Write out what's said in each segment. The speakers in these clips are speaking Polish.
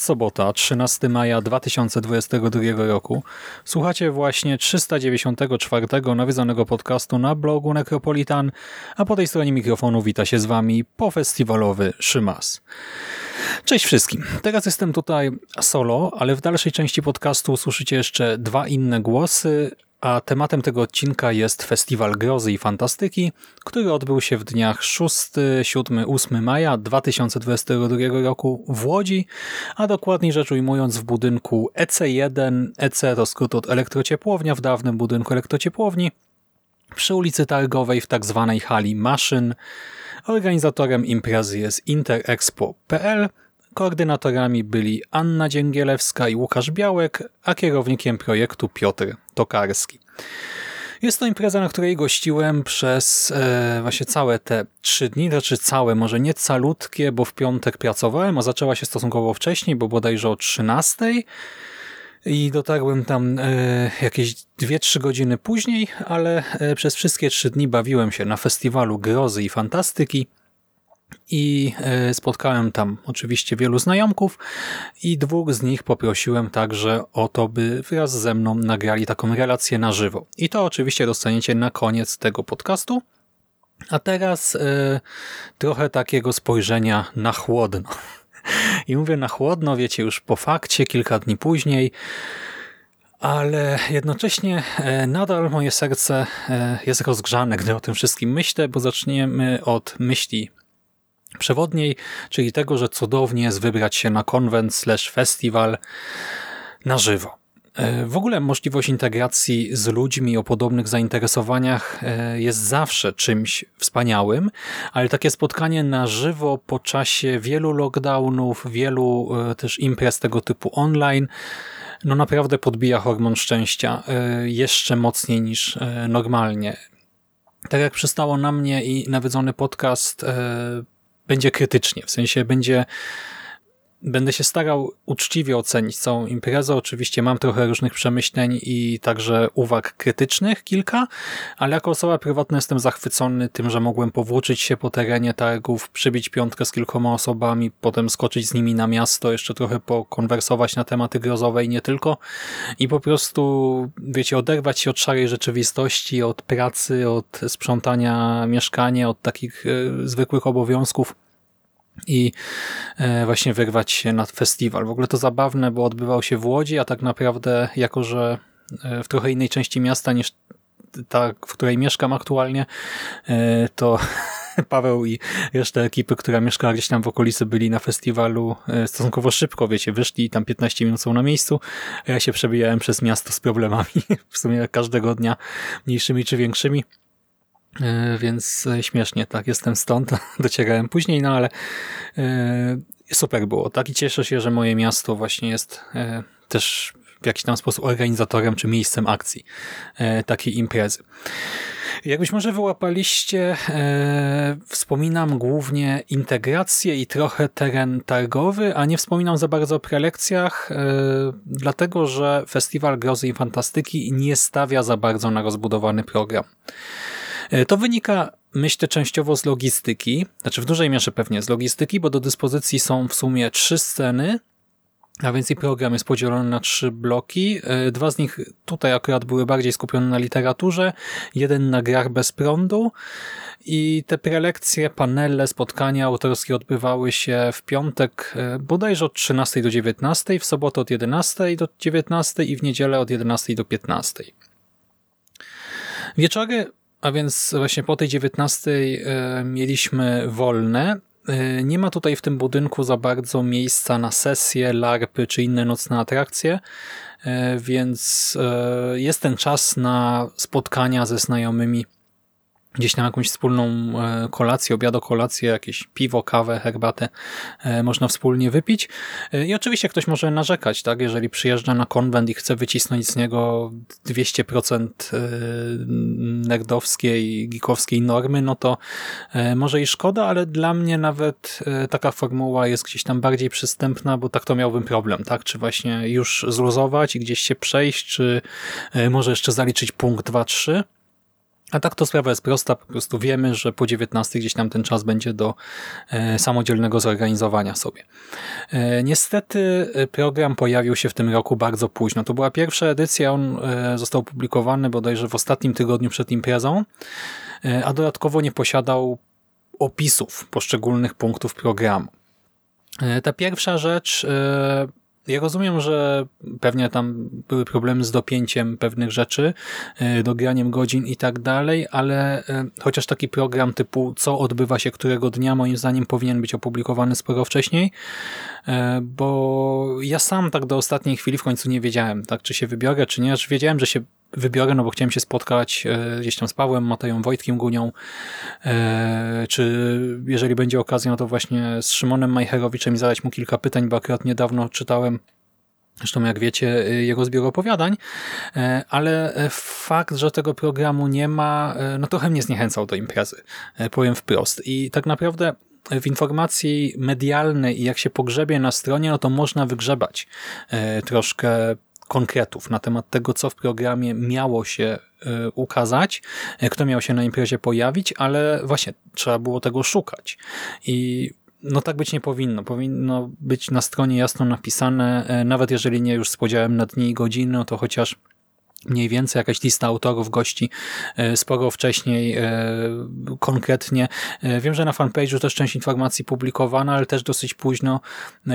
Sobota, 13 maja 2022 roku. Słuchacie właśnie 394 nawiedzonego podcastu na blogu Necropolitan, a po tej stronie mikrofonu wita się z Wami pofestiwalowy Szymas. Cześć wszystkim. Teraz jestem tutaj solo, ale w dalszej części podcastu usłyszycie jeszcze dwa inne głosy, a tematem tego odcinka jest Festiwal Grozy i Fantastyki, który odbył się w dniach 6, 7, 8 maja 2022 roku w Łodzi, a dokładniej rzecz ujmując w budynku EC1, EC to skrót od elektrociepłownia, w dawnym budynku elektrociepłowni, przy ulicy Targowej w tak zwanej hali maszyn. Organizatorem imprezy jest interexpo.pl, Koordynatorami byli Anna Dzięgielewska i Łukasz Białek, a kierownikiem projektu Piotr Tokarski. Jest to impreza, na której gościłem przez e, właśnie całe te trzy dni, znaczy całe, może nie calutkie, bo w piątek pracowałem, a zaczęła się stosunkowo wcześniej, bo bodajże o 13 i dotarłem tam e, jakieś 2-3 godziny później, ale e, przez wszystkie trzy dni bawiłem się na festiwalu grozy i fantastyki, i e, spotkałem tam oczywiście wielu znajomków i dwóch z nich poprosiłem także o to, by wraz ze mną nagrali taką relację na żywo. I to oczywiście dostaniecie na koniec tego podcastu. A teraz e, trochę takiego spojrzenia na chłodno. I mówię na chłodno, wiecie, już po fakcie, kilka dni później, ale jednocześnie e, nadal moje serce jest rozgrzane, gdy o tym wszystkim myślę, bo zaczniemy od myśli przewodniej, czyli tego, że cudownie jest wybrać się na konwent slash festiwal na żywo. E, w ogóle możliwość integracji z ludźmi o podobnych zainteresowaniach e, jest zawsze czymś wspaniałym, ale takie spotkanie na żywo po czasie wielu lockdownów, wielu e, też imprez tego typu online, no naprawdę podbija hormon szczęścia jeszcze mocniej niż normalnie. Tak jak przystało na mnie i nawiedzony podcast będzie krytycznie, w sensie będzie Będę się starał uczciwie ocenić całą imprezę. Oczywiście mam trochę różnych przemyśleń i także uwag krytycznych, kilka, ale jako osoba prywatna jestem zachwycony tym, że mogłem powłóczyć się po terenie targów, przybić piątkę z kilkoma osobami, potem skoczyć z nimi na miasto, jeszcze trochę pokonwersować na tematy grozowe i nie tylko. I po prostu, wiecie, oderwać się od szarej rzeczywistości, od pracy, od sprzątania mieszkania, od takich e, zwykłych obowiązków i e, właśnie wyrwać się na festiwal. W ogóle to zabawne, bo odbywał się w Łodzi, a tak naprawdę, jako że e, w trochę innej części miasta niż ta, w której mieszkam aktualnie, e, to Paweł i reszta ekipy, która mieszkała gdzieś tam w okolicy, byli na festiwalu stosunkowo szybko, wiecie, wyszli i tam 15 minut są na miejscu. Ja się przebijałem przez miasto z problemami, w sumie każdego dnia, mniejszymi czy większymi. E, więc e, śmiesznie, tak, jestem stąd, docierałem później, no ale e, super było, tak, i cieszę się, że moje miasto właśnie jest też w jakiś tam sposób organizatorem czy miejscem akcji takiej imprezy. Jakbyś może wyłapaliście, e, wspominam głównie integrację i trochę teren targowy, a nie wspominam za bardzo o prelekcjach, e, dlatego że Festiwal Grozy i Fantastyki nie stawia za bardzo na rozbudowany program. E, to wynika, myślę, częściowo z logistyki, znaczy w dużej mierze pewnie z logistyki, bo do dyspozycji są w sumie trzy sceny, A więc i program jest podzielony na trzy bloki. E, dwa z nich tutaj akurat były bardziej skupione na literaturze, jeden na grach bez prądu i te prelekcje, panele, spotkania autorskie odbywały się w piątek e, bodajże od 13 do 19, w sobotę od 11 do 19 i w niedzielę od 11 do 15. Wieczory, a więc właśnie po tej 19 e, mieliśmy wolne, E, nie ma tutaj w tym budynku za bardzo miejsca na sesje, larpy czy inne nocne atrakcje, e, więc jest ten czas na spotkania ze znajomymi gdzieś tam jakąś wspólną e, kolację, obiado, kolację, jakieś piwo, kawę, herbatę e, można wspólnie wypić. E, I oczywiście ktoś może narzekać, tak? Jeżeli przyjeżdża na konwent i chce wycisnąć z niego 200% nerdowskiej, geekowskiej normy, no to może i szkoda, ale dla mnie nawet taka formuła jest gdzieś tam bardziej przystępna, bo tak to miałbym problem, tak? Czy właśnie już zluzować i gdzieś się przejść, czy może jeszcze zaliczyć punkt 2, 3 a tak to sprawa jest prosta, po prostu wiemy, że po 19 gdzieś tam ten czas będzie do e, samodzielnego zorganizowania sobie. E, niestety e, program pojawił się w tym roku bardzo późno. To była pierwsza edycja, on został publikowany bodajże w ostatnim tygodniu przed imprezą, a dodatkowo nie posiadał opisów poszczególnych punktów programu. Ta pierwsza rzecz ja rozumiem, że pewnie tam były problemy z dopięciem pewnych rzeczy, e, dograniem godzin i tak dalej, ale e, chociaż taki program typu co odbywa się którego dnia, moim zdaniem powinien być opublikowany sporo wcześniej, e, bo ja sam tak do ostatniej chwili w końcu nie wiedziałem, tak, czy się wybiorę, czy nie. Aż wiedziałem, że się wybiorę, no bo chciałem się spotkać gdzieś tam z Pawłem, Mateją, Wojtkiem Gunią, czy jeżeli będzie okazja, no to właśnie z Szymonem Majcherowiczem i zadać mu kilka pytań, bo akurat niedawno czytałem Zresztą, jak wiecie, y, jego zbiór opowiadań, e, ale e, fakt, że tego programu nie ma, e, no trochę mnie zniechęcał do imprezy, powiem wprost. I tak naprawdę w informacji medialnej i jak się pogrzebie na stronie, no to można wygrzebać troszkę konkretów na temat tego, co w programie miało się ukazać, kto miał się na imprezie pojawić, ale właśnie trzeba było tego szukać. I no tak być nie powinno. Powinno być na stronie jasno napisane, e, nawet jeżeli nie już z podziałem na dni i godziny, no to chociaż mniej więcej jakaś lista autorów, gości e, sporo wcześniej, e, konkretnie. E, wiem, że na fanpage'u też część informacji publikowana, ale też dosyć późno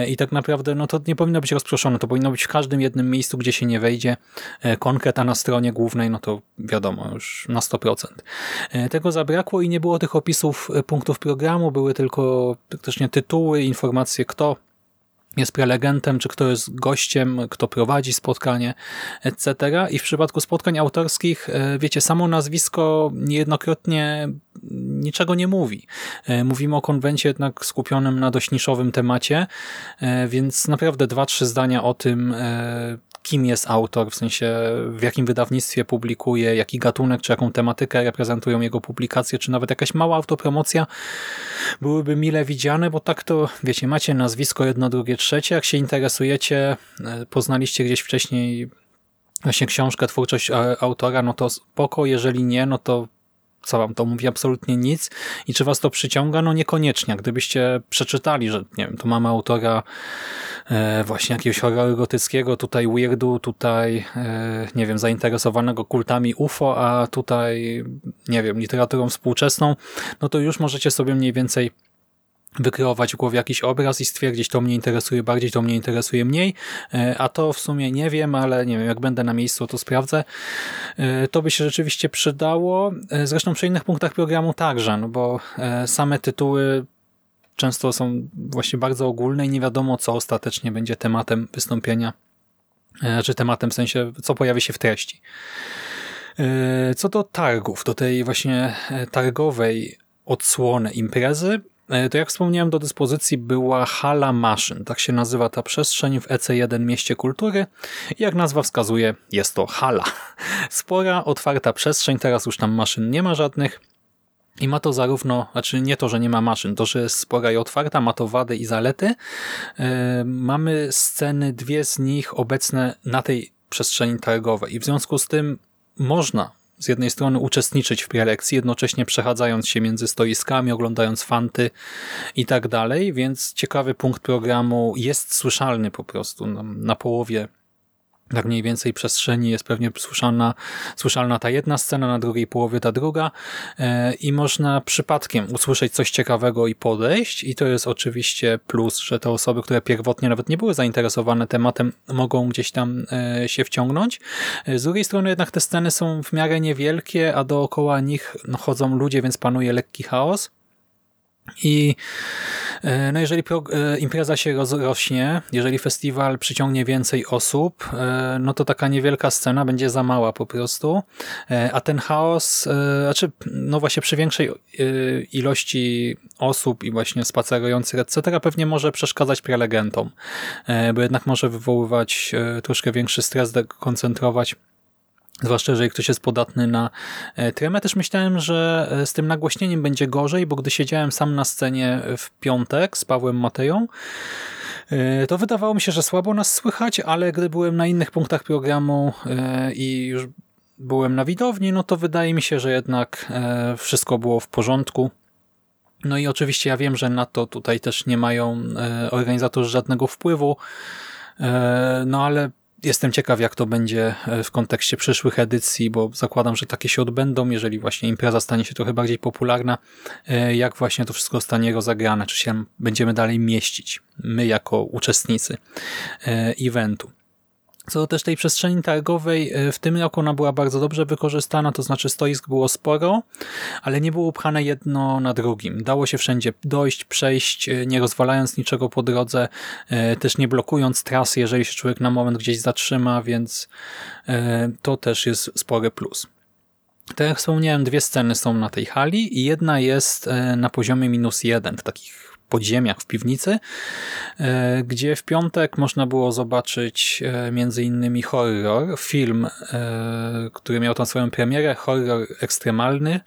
i tak naprawdę no to nie powinno być rozproszone, to powinno być w każdym jednym miejscu, gdzie się nie wejdzie konkret, a na stronie głównej, no to wiadomo, już na 100%. Tego zabrakło i nie było tych opisów punktów programu, były tylko praktycznie tytuły, informacje kto jest prelegentem, czy kto jest gościem, kto prowadzi spotkanie, etc. I w przypadku spotkań autorskich, e, wiecie, samo nazwisko niejednokrotnie niczego nie mówi. E, mówimy o konwencie jednak skupionym na dość niszowym temacie, e, więc naprawdę dwa, trzy zdania o tym, kim jest autor, w sensie w jakim wydawnictwie publikuje, jaki gatunek, czy jaką tematykę reprezentują jego publikacje, czy nawet jakaś mała autopromocja byłyby mile widziane, bo tak to, wiecie, macie nazwisko jedno, drugie, trzecie, jak się interesujecie, e, poznaliście gdzieś wcześniej właśnie książkę, twórczość e, autora, no to spoko, jeżeli nie, no to co wam to mówi? Absolutnie nic. I czy was to przyciąga? No niekoniecznie. Gdybyście przeczytali, że nie wiem, tu mamy autora e, właśnie jakiegoś horroru gotyckiego, tutaj weirdu, tutaj e, nie wiem, zainteresowanego kultami UFO, a tutaj nie wiem, literaturą współczesną, no to już możecie sobie mniej więcej wykreować w głowie jakiś obraz i stwierdzić, to mnie interesuje bardziej, to mnie interesuje mniej, e, a to w sumie nie wiem, ale nie wiem, jak będę na miejscu, to sprawdzę. E, to by się rzeczywiście przydało. E, zresztą przy innych punktach programu także, no bo same tytuły często są właśnie bardzo ogólne i nie wiadomo, co ostatecznie będzie tematem wystąpienia, czy tematem w sensie, co pojawi się w treści. Co do targów, do tej właśnie targowej odsłony imprezy, to jak wspomniałem, do dyspozycji była hala maszyn. Tak się nazywa ta przestrzeń w EC1 Mieście Kultury. Jak nazwa wskazuje, jest to hala. Spora, otwarta przestrzeń, teraz już tam maszyn nie ma żadnych. I ma to zarówno, znaczy nie to, że nie ma maszyn, to, że jest spora i otwarta, ma to wady i zalety. E, mamy sceny, dwie z nich obecne na tej przestrzeni targowej i w związku z tym można z jednej strony uczestniczyć w prelekcji, jednocześnie przechadzając się między stoiskami, oglądając fanty i tak dalej, więc ciekawy punkt programu jest słyszalny po prostu na, na połowie tak mniej więcej przestrzeni jest pewnie słyszalna, słyszalna ta jedna scena, na drugiej połowie ta druga e, i można przypadkiem usłyszeć coś ciekawego i podejść i to jest oczywiście plus, że te osoby, które pierwotnie nawet nie były zainteresowane tematem, mogą gdzieś tam e, się wciągnąć. E, z drugiej strony jednak te sceny są w miarę niewielkie, a dookoła nich no, chodzą ludzie, więc panuje lekki chaos. I e, no jeżeli e, impreza się rozrośnie, jeżeli festiwal przyciągnie więcej osób, e, no to taka niewielka scena będzie za mała po prostu, a ten chaos, znaczy no właśnie przy większej ilości osób i właśnie spacerujących etc. pewnie może przeszkadzać prelegentom, bo jednak może wywoływać troszkę większy stres, dekoncentrować Zwłaszcza jeżeli ktoś jest podatny na e, tremę. Też myślałem, że e, z tym nagłośnieniem będzie gorzej, bo gdy siedziałem sam na scenie w piątek z Pawłem Mateją, e, to wydawało mi się, że słabo nas słychać, ale gdy byłem na innych punktach programu i już byłem na widowni, no to wydaje mi się, że jednak wszystko było w porządku. No i oczywiście ja wiem, że na to tutaj też nie mają organizatorzy żadnego wpływu, no ale Jestem ciekaw, jak to będzie e, w kontekście przyszłych edycji, bo zakładam, że takie się odbędą, jeżeli właśnie impreza stanie się trochę bardziej popularna, e, jak właśnie to wszystko stanie rozegrane, czy się będziemy dalej mieścić, my jako uczestnicy e, eventu. Co do też tej przestrzeni targowej, e, w tym roku ona była bardzo dobrze wykorzystana, to znaczy stoisk było sporo, ale nie było upchane jedno na drugim. Dało się wszędzie dojść, przejść, e, nie rozwalając niczego po drodze, e, też nie blokując trasy, jeżeli się człowiek na moment gdzieś zatrzyma, więc to też jest spory plus. Tak jak wspomniałem, dwie sceny są na tej hali i jedna jest na poziomie minus jeden, w takich podziemiach, w piwnicy, e, gdzie w piątek można było zobaczyć e, między innymi horror, film, e, który miał tam swoją premierę, horror ekstremalny,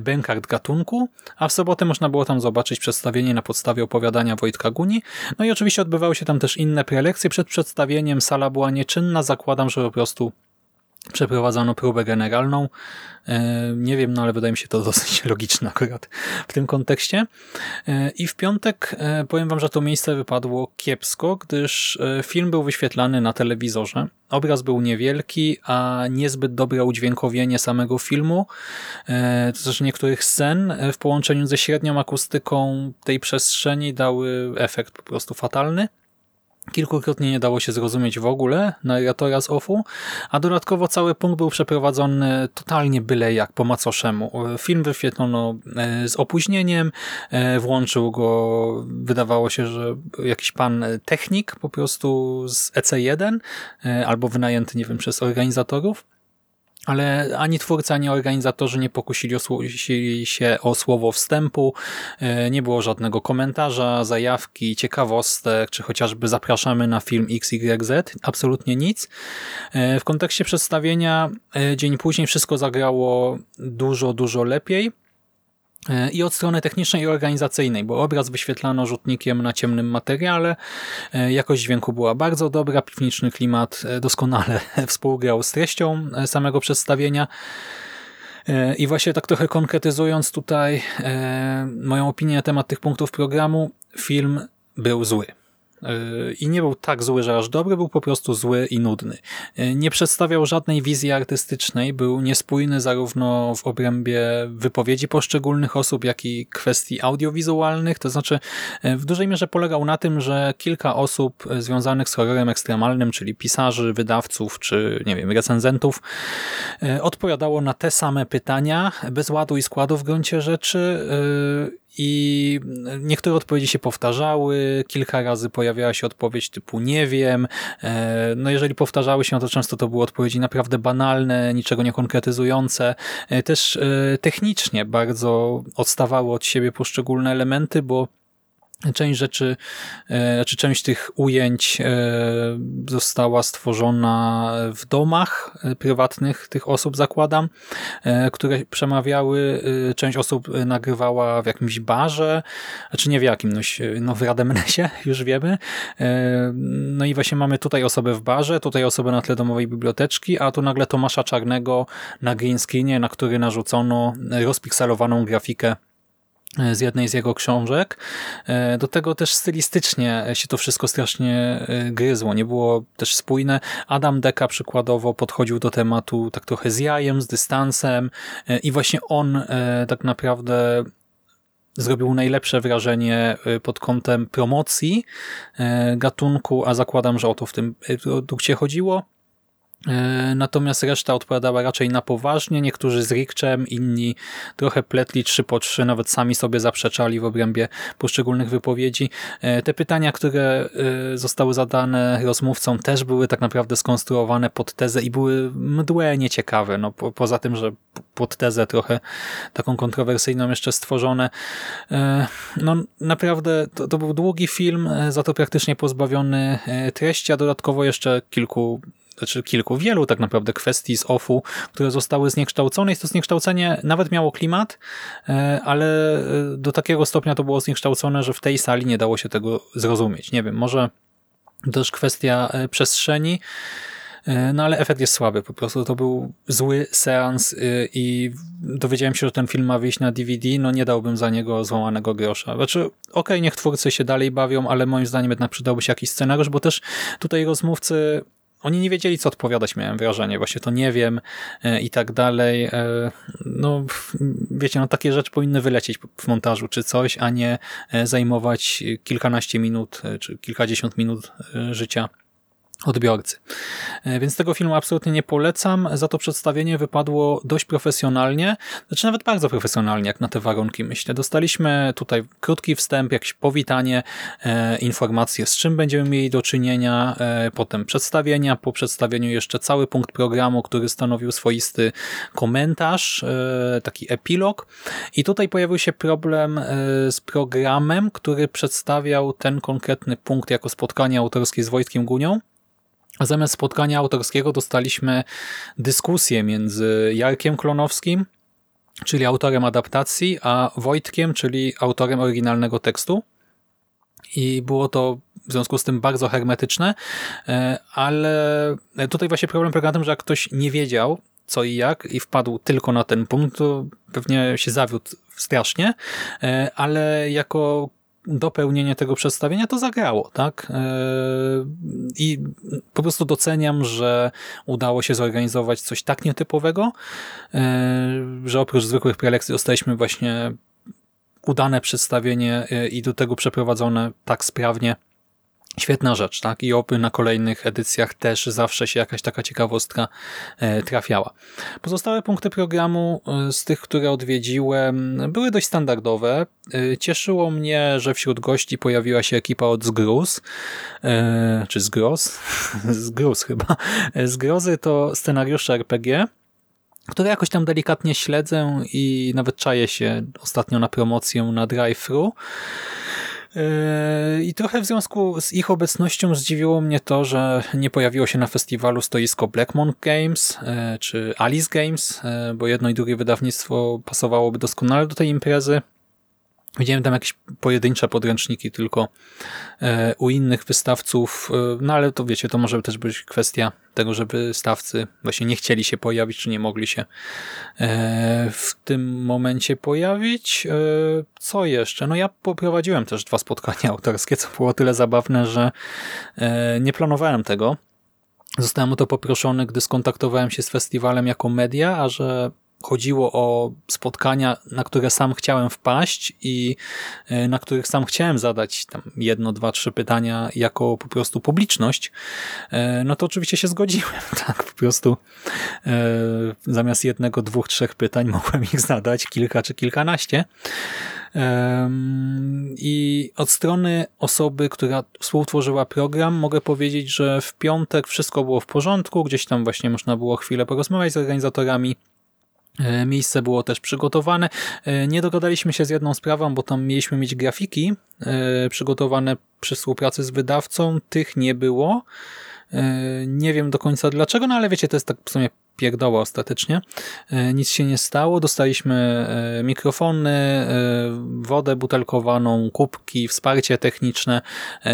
Bękart gatunku, a w sobotę można było tam zobaczyć przedstawienie na podstawie opowiadania Wojtka Guni. No i oczywiście odbywały się tam też inne prelekcje. Przed przedstawieniem sala była nieczynna, zakładam, że po prostu przeprowadzono próbę generalną. E, nie wiem, no ale wydaje mi się to dosyć logiczne akurat w tym kontekście. E, I w piątek e, powiem wam, że to miejsce wypadło kiepsko, gdyż film był wyświetlany na telewizorze. Obraz był niewielki, a niezbyt dobre udźwiękowienie samego filmu, to znaczy niektórych scen w połączeniu ze średnią akustyką tej przestrzeni dały efekt po prostu fatalny. Kilkukrotnie nie dało się zrozumieć w ogóle narratora z OFU, a dodatkowo cały punkt był przeprowadzony totalnie byle jak po macoszemu. Film wyświetlono e, z opóźnieniem, e, włączył go, wydawało się, że jakiś pan technik po prostu z EC1 e, albo wynajęty, nie wiem, przez organizatorów ale ani twórcy, ani organizatorzy nie pokusili się o słowo wstępu, e, nie było żadnego komentarza, zajawki, ciekawostek, czy chociażby zapraszamy na film XYZ, absolutnie nic. E, w kontekście przedstawienia e, dzień później wszystko zagrało dużo, dużo lepiej. E, i od strony technicznej i organizacyjnej, bo obraz wyświetlano rzutnikiem na ciemnym materiale, e, jakość dźwięku była bardzo dobra, piwniczny klimat e, doskonale współgrał z treścią samego przedstawienia. I właśnie tak trochę konkretyzując tutaj moją opinię na temat tych punktów programu, film był zły i nie był tak zły, że aż dobry, był po prostu zły i nudny. Nie przedstawiał żadnej wizji artystycznej, był niespójny zarówno w obrębie wypowiedzi poszczególnych osób, jak i kwestii audiowizualnych, to znaczy w dużej mierze polegał na tym, że kilka osób związanych z horrorem ekstremalnym, czyli pisarzy, wydawców, czy nie wiem, recenzentów, odpowiadało na te same pytania, bez ładu i składu w gruncie rzeczy i niektóre odpowiedzi się powtarzały, kilka razy pojawiała się odpowiedź typu nie wiem. E, no jeżeli powtarzały się, no to często to były odpowiedzi naprawdę banalne, niczego nie konkretyzujące. E, też e, technicznie bardzo odstawały od siebie poszczególne elementy, bo Część rzeczy, e, znaczy część tych ujęć e, została stworzona w domach e, prywatnych tych osób, zakładam, które przemawiały. Część osób nagrywała w jakimś barze, znaczy nie w jakim, no, no w Rademnesie, już wiemy. No i właśnie mamy tutaj osobę w barze, tutaj osobę na tle domowej biblioteczki, a tu nagle Tomasza Czarnego na green screenie, na który narzucono rozpikselowaną grafikę z jednej z jego książek. E, do tego też stylistycznie się to wszystko strasznie e, gryzło, nie było też spójne. Adam Deka przykładowo podchodził do tematu tak trochę z jajem, z dystansem i właśnie on tak naprawdę zrobił najlepsze wrażenie pod kątem promocji gatunku, a zakładam, że o to w tym produkcie chodziło. E, natomiast reszta odpowiadała raczej na poważnie, niektórzy z rikczem, inni trochę pletli trzy po trzy, nawet sami sobie zaprzeczali w obrębie poszczególnych wypowiedzi. E, te pytania, które e, zostały zadane rozmówcom też były tak naprawdę skonstruowane pod tezę i były mdłe, nieciekawe. No, po, poza tym, że pod tezę trochę taką kontrowersyjną jeszcze stworzone. No naprawdę to, to był długi film, za to praktycznie pozbawiony treści, a dodatkowo jeszcze kilku znaczy kilku, wielu tak naprawdę kwestii z OFU, które zostały zniekształcone. Jest to zniekształcenie nawet miało klimat, e, ale e, do takiego stopnia to było zniekształcone, że w tej sali nie dało się tego zrozumieć. Nie wiem, może też kwestia e, przestrzeni, no ale efekt jest słaby po prostu. To był zły seans i dowiedziałem się, że ten film ma wyjść na DVD, no nie dałbym za niego złamanego grosza. Znaczy, okej, okay, niech twórcy się dalej bawią, ale moim zdaniem jednak przydałby się jakiś scenariusz, bo też tutaj rozmówcy oni nie wiedzieli, co odpowiadać, miałem wrażenie. Właśnie to nie wiem e, i tak dalej. E, no, wiecie, no takie rzeczy powinny wylecieć w montażu czy coś, a nie e, zajmować kilkanaście minut czy kilkadziesiąt minut życia odbiorcy. E, więc tego filmu absolutnie nie polecam, za to przedstawienie wypadło dość profesjonalnie, znaczy nawet bardzo profesjonalnie, jak na te warunki myślę. Dostaliśmy tutaj krótki wstęp, jakieś powitanie, e, informacje z czym będziemy mieli do czynienia, e, potem przedstawienia, po przedstawieniu jeszcze cały punkt programu, który stanowił swoisty komentarz, e, taki epilog i tutaj pojawił się problem e, z programem, który przedstawiał ten konkretny punkt jako spotkanie autorskie z Wojtkiem Gunią, zamiast spotkania autorskiego dostaliśmy dyskusję między Jarkiem Klonowskim, czyli autorem adaptacji, a Wojtkiem, czyli autorem oryginalnego tekstu. I było to w związku z tym bardzo hermetyczne, e, ale tutaj właśnie problem polega na tym, że jak ktoś nie wiedział co i jak i wpadł tylko na ten punkt, to pewnie się zawiódł strasznie, e, ale jako dopełnienie tego przedstawienia to zagrało, tak? E, I po prostu doceniam, że udało się zorganizować coś tak nietypowego, e, że oprócz zwykłych prelekcji dostaliśmy właśnie udane przedstawienie e, i do tego przeprowadzone tak sprawnie, Świetna rzecz, tak? I oby na kolejnych edycjach też zawsze się jakaś taka ciekawostka e, trafiała. Pozostałe punkty programu e, z tych, które odwiedziłem, były dość standardowe. E, cieszyło mnie, że wśród gości pojawiła się ekipa od Zgruz, czy Zgroz? Zgruz chyba. Zgrozy to scenariusze RPG, które jakoś tam delikatnie śledzę i nawet czaję się ostatnio na promocję na drive-thru. Yy, I trochę w związku z ich obecnością zdziwiło mnie to, że nie pojawiło się na festiwalu stoisko Black Monk Games yy, czy Alice Games, yy, bo jedno i drugie wydawnictwo pasowałoby doskonale do tej imprezy. Widziałem tam jakieś pojedyncze podręczniki tylko e, u innych wystawców, e, no ale to wiecie, to może też być kwestia tego, żeby wystawcy właśnie nie chcieli się pojawić, czy nie mogli się e, w tym momencie pojawić. Co jeszcze? No ja poprowadziłem też dwa spotkania autorskie, co było tyle zabawne, że nie planowałem tego. Zostałem o to poproszony, gdy skontaktowałem się z festiwalem jako media, a że chodziło o spotkania, na które sam chciałem wpaść i e, na których sam chciałem zadać tam jedno, dwa, trzy pytania jako po prostu publiczność, e, no to oczywiście się zgodziłem. Tak, po prostu e, zamiast jednego, dwóch, trzech pytań mogłem ich zadać kilka czy kilkanaście. I od strony osoby, która współtworzyła program, mogę powiedzieć, że w piątek wszystko było w porządku, gdzieś tam właśnie można było chwilę porozmawiać z organizatorami, Miejsce było też przygotowane. Nie dogadaliśmy się z jedną sprawą, bo tam mieliśmy mieć grafiki przygotowane przy współpracy z wydawcą. Tych nie było. Nie wiem do końca dlaczego, no ale wiecie, to jest tak w sumie pierdoła ostatecznie. E, nic się nie stało. Dostaliśmy e, mikrofony, e, wodę butelkowaną, kubki, wsparcie techniczne.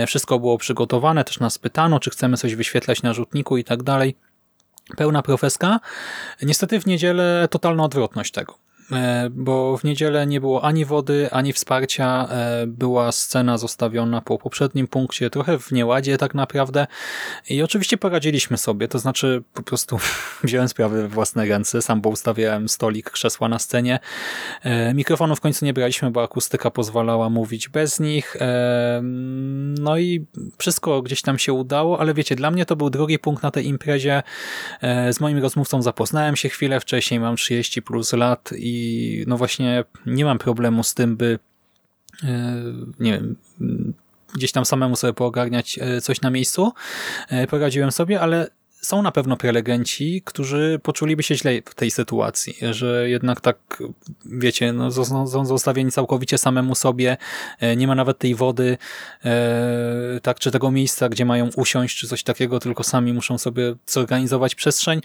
Wszystko było przygotowane. Też nas pytano, czy chcemy coś wyświetlać na rzutniku i tak dalej. Pełna profeska. Niestety w niedzielę totalna odwrotność tego. E, bo w niedzielę nie było ani wody, ani wsparcia. E, była scena zostawiona po poprzednim punkcie, trochę w nieładzie tak naprawdę. I oczywiście poradziliśmy sobie, to znaczy po prostu wziąłem sprawę we własne ręce, sam ustawiałem stolik, krzesła na scenie. E, mikrofonu w końcu nie braliśmy, bo akustyka pozwalała mówić bez nich. No i wszystko gdzieś tam się udało, ale wiecie, dla mnie to był drugi punkt na tej imprezie. Z moim rozmówcą zapoznałem się chwilę wcześniej, mam 30 plus lat i i no właśnie nie mam problemu z tym, by e, nie wiem, gdzieś tam samemu sobie poogarniać e, coś na miejscu. E, poradziłem sobie, ale są na pewno prelegenci, którzy poczuliby się źle w tej sytuacji, że jednak tak, wiecie, no, są zostawieni całkowicie samemu sobie, nie ma nawet tej wody, tak, czy tego miejsca, gdzie mają usiąść, czy coś takiego, tylko sami muszą sobie zorganizować przestrzeń.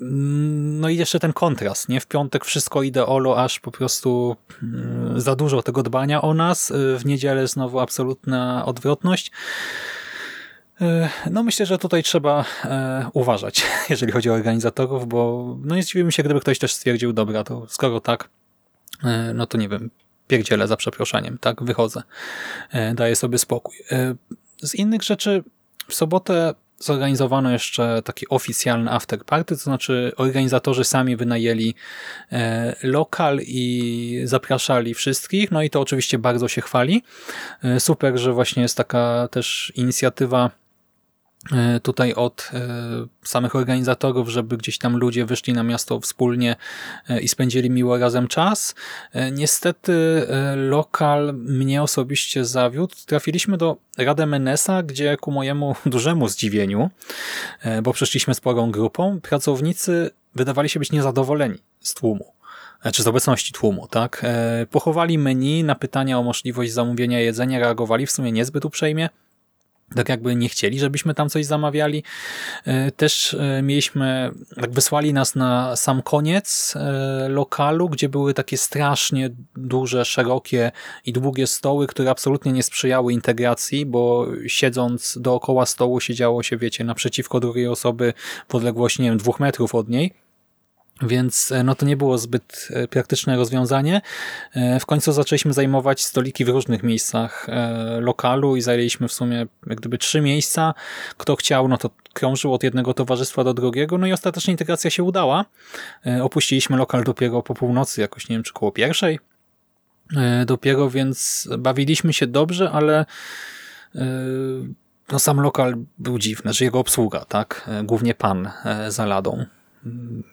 No i jeszcze ten kontrast, nie? W piątek wszystko ideolo, aż po prostu mm, za dużo tego dbania o nas. W niedzielę znowu absolutna odwrotność. E, no myślę, że tutaj trzeba e, uważać, jeżeli chodzi o organizatorów, bo no nie zdziwiłbym się, gdyby ktoś też stwierdził, dobra, to skoro tak, e, no to nie wiem, pierdzielę za przeproszeniem, tak, wychodzę, daję sobie spokój. Z innych rzeczy w sobotę zorganizowano jeszcze taki oficjalny after party, to znaczy organizatorzy sami wynajęli e, lokal i zapraszali wszystkich, no i to oczywiście bardzo się chwali. E, super, że właśnie jest taka też inicjatywa tutaj od e, samych organizatorów, żeby gdzieś tam ludzie wyszli na miasto wspólnie e, i spędzili miło razem czas. Niestety lokal mnie osobiście zawiódł. Trafiliśmy do Rademenesa, gdzie ku mojemu dużemu zdziwieniu, bo przyszliśmy sporą grupą, pracownicy wydawali się być niezadowoleni z tłumu czy z obecności tłumu, tak? Pochowali menu na pytania o możliwość zamówienia jedzenia, reagowali w sumie niezbyt uprzejmie tak jakby nie chcieli, żebyśmy tam coś zamawiali. E, też e, mieliśmy, tak wysłali nas na sam koniec e, lokalu, gdzie były takie strasznie duże, szerokie i długie stoły, które absolutnie nie sprzyjały integracji, bo siedząc dookoła stołu siedziało się, wiecie, naprzeciwko drugiej osoby w odległości, nie wiem, dwóch metrów od niej więc e, no to nie było zbyt e, praktyczne rozwiązanie. E, w końcu zaczęliśmy zajmować stoliki w różnych miejscach lokalu i zajęliśmy w sumie jak gdyby trzy miejsca. Kto chciał, no to krążył od jednego towarzystwa do drugiego, no i ostatecznie integracja się udała. Opuściliśmy lokal dopiero po północy, jakoś nie wiem, czy koło pierwszej. Dopiero, więc bawiliśmy się dobrze, ale no sam lokal był dziwny, że jego obsługa, tak? Głównie pan za ladą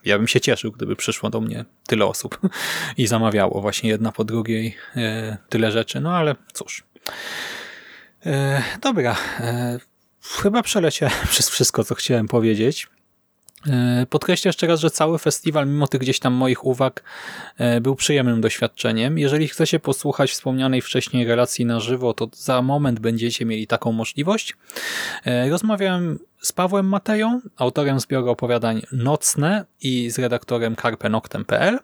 ja bym się cieszył, gdyby przyszło do mnie tyle osób i zamawiało właśnie jedna po drugiej e, tyle rzeczy, no ale cóż. E, dobra, e, chyba przeleciałem przez wszystko, co chciałem powiedzieć. E, podkreślę jeszcze raz, że cały festiwal, mimo tych gdzieś tam moich uwag, e, był przyjemnym doświadczeniem. Jeżeli chcecie posłuchać wspomnianej wcześniej relacji na żywo, to za moment będziecie mieli taką możliwość. E, rozmawiałem z Pawłem Mateją, autorem zbioru opowiadań Nocne i z redaktorem carpenoctem.pl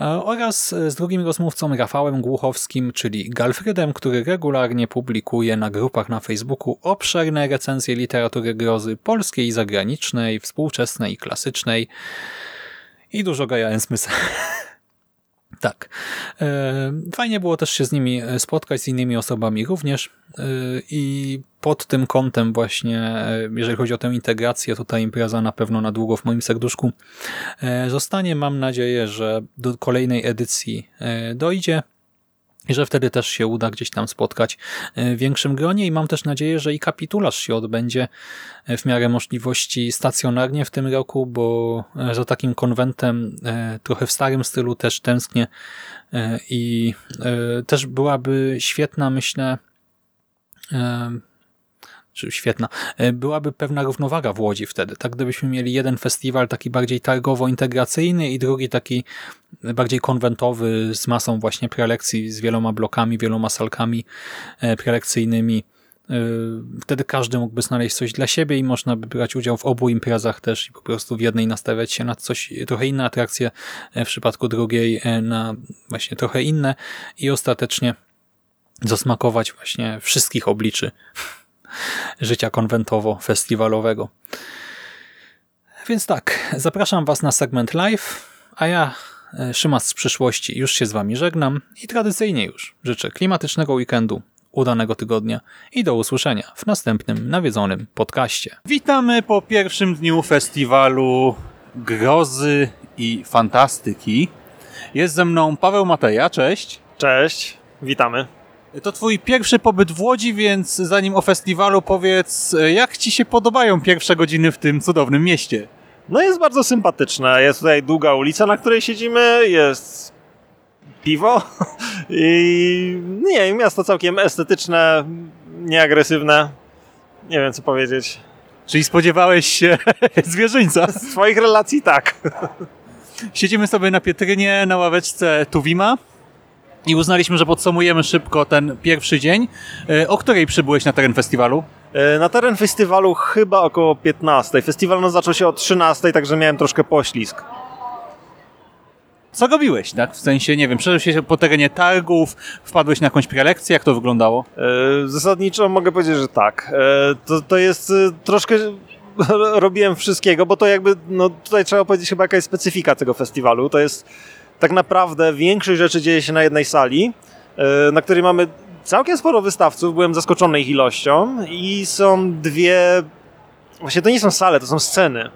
oraz z drugim rozmówcą Rafałem Głuchowskim, czyli Galfrydem, który regularnie publikuje na grupach na Facebooku obszerne recenzje literatury grozy polskiej i zagranicznej, współczesnej i klasycznej i dużo gajałem smysł. Tak. E, fajnie było też się z nimi e, spotkać, z innymi osobami również e, i pod tym kątem właśnie, jeżeli chodzi o tę integrację, to ta impreza na pewno na długo w moim serduszku zostanie. Mam nadzieję, że do kolejnej edycji dojdzie i że wtedy też się uda gdzieś tam spotkać w większym gronie. I mam też nadzieję, że i kapitularz się odbędzie w miarę możliwości stacjonarnie w tym roku, bo za takim konwentem trochę w starym stylu też tęsknię i też byłaby świetna, myślę, świetna, e, byłaby pewna równowaga w Łodzi wtedy. Tak gdybyśmy mieli jeden festiwal taki bardziej targowo-integracyjny i drugi taki bardziej konwentowy z masą właśnie prelekcji, z wieloma blokami, wieloma salkami e, prelekcyjnymi. E, wtedy każdy mógłby znaleźć coś dla siebie i można by brać udział w obu imprezach też i po prostu w jednej nastawiać się na coś, trochę inne atrakcje, w przypadku drugiej na właśnie trochę inne i ostatecznie zasmakować właśnie wszystkich obliczy życia konwentowo-festiwalowego. Więc tak, zapraszam Was na segment live, a ja, e, Szymas z przyszłości, już się z Wami żegnam i tradycyjnie już życzę klimatycznego weekendu, udanego tygodnia i do usłyszenia w następnym nawiedzonym podcaście. Witamy po pierwszym dniu festiwalu grozy i fantastyki. Jest ze mną Paweł Mateja, cześć. Cześć, witamy. To twój pierwszy pobyt w Łodzi, więc zanim o festiwalu powiedz, jak ci się podobają pierwsze godziny w tym cudownym mieście? No jest bardzo sympatyczne. Jest tutaj długa ulica, na której siedzimy, jest piwo i nie, miasto całkiem estetyczne, nieagresywne. Nie wiem co powiedzieć. Czyli spodziewałeś się zwierzyńca? Z twoich relacji tak. Siedzimy sobie na Pietrynie, na ławeczce Tuwima i uznaliśmy, że podsumujemy szybko ten pierwszy dzień. E, o której przybyłeś na teren festiwalu? E, na teren festiwalu chyba około 15. Festiwal no zaczął się o 13, także miałem troszkę poślizg. Co robiłeś, tak? W sensie, nie wiem, przeszedłeś się po terenie targów, wpadłeś na jakąś prelekcję, jak to wyglądało? E, zasadniczo mogę powiedzieć, że tak. To, to jest troszkę robiłem wszystkiego, bo to jakby, no tutaj trzeba powiedzieć chyba jaka jest specyfika tego festiwalu. To jest tak naprawdę większość rzeczy dzieje się na jednej sali, e, na której mamy całkiem sporo wystawców, byłem zaskoczony ich ilością i są dwie, właśnie to nie są sale, to są sceny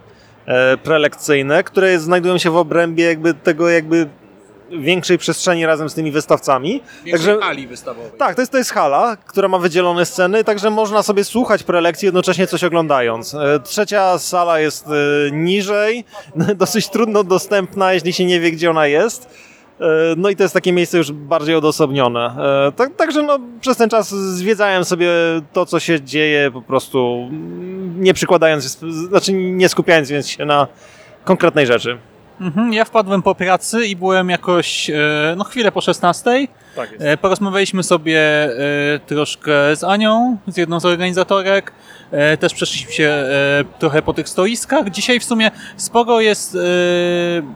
e, prelekcyjne, które znajdują się w obrębie jakby tego jakby większej przestrzeni razem z tymi wystawcami. Także hali wystawowej. Tak, to jest, to jest hala, która ma wydzielone sceny, także można sobie słuchać prelekcji, jednocześnie coś oglądając. E, trzecia sala jest e, niżej, dosyć trudno dostępna, jeśli się nie wie, gdzie ona jest. E, no i to jest takie miejsce już bardziej odosobnione. Tak, także no, przez ten czas zwiedzałem sobie to, co się dzieje, po prostu nie przykładając, znaczy nie skupiając więc się na konkretnej rzeczy. Mhm, ja wpadłem po pracy i byłem jakoś, e, no chwilę po 16. Tak jest. E, porozmawialiśmy sobie e, troszkę z Anią, z jedną z organizatorek. Też przeszliśmy się trochę po tych stoiskach. Dzisiaj w sumie sporo jest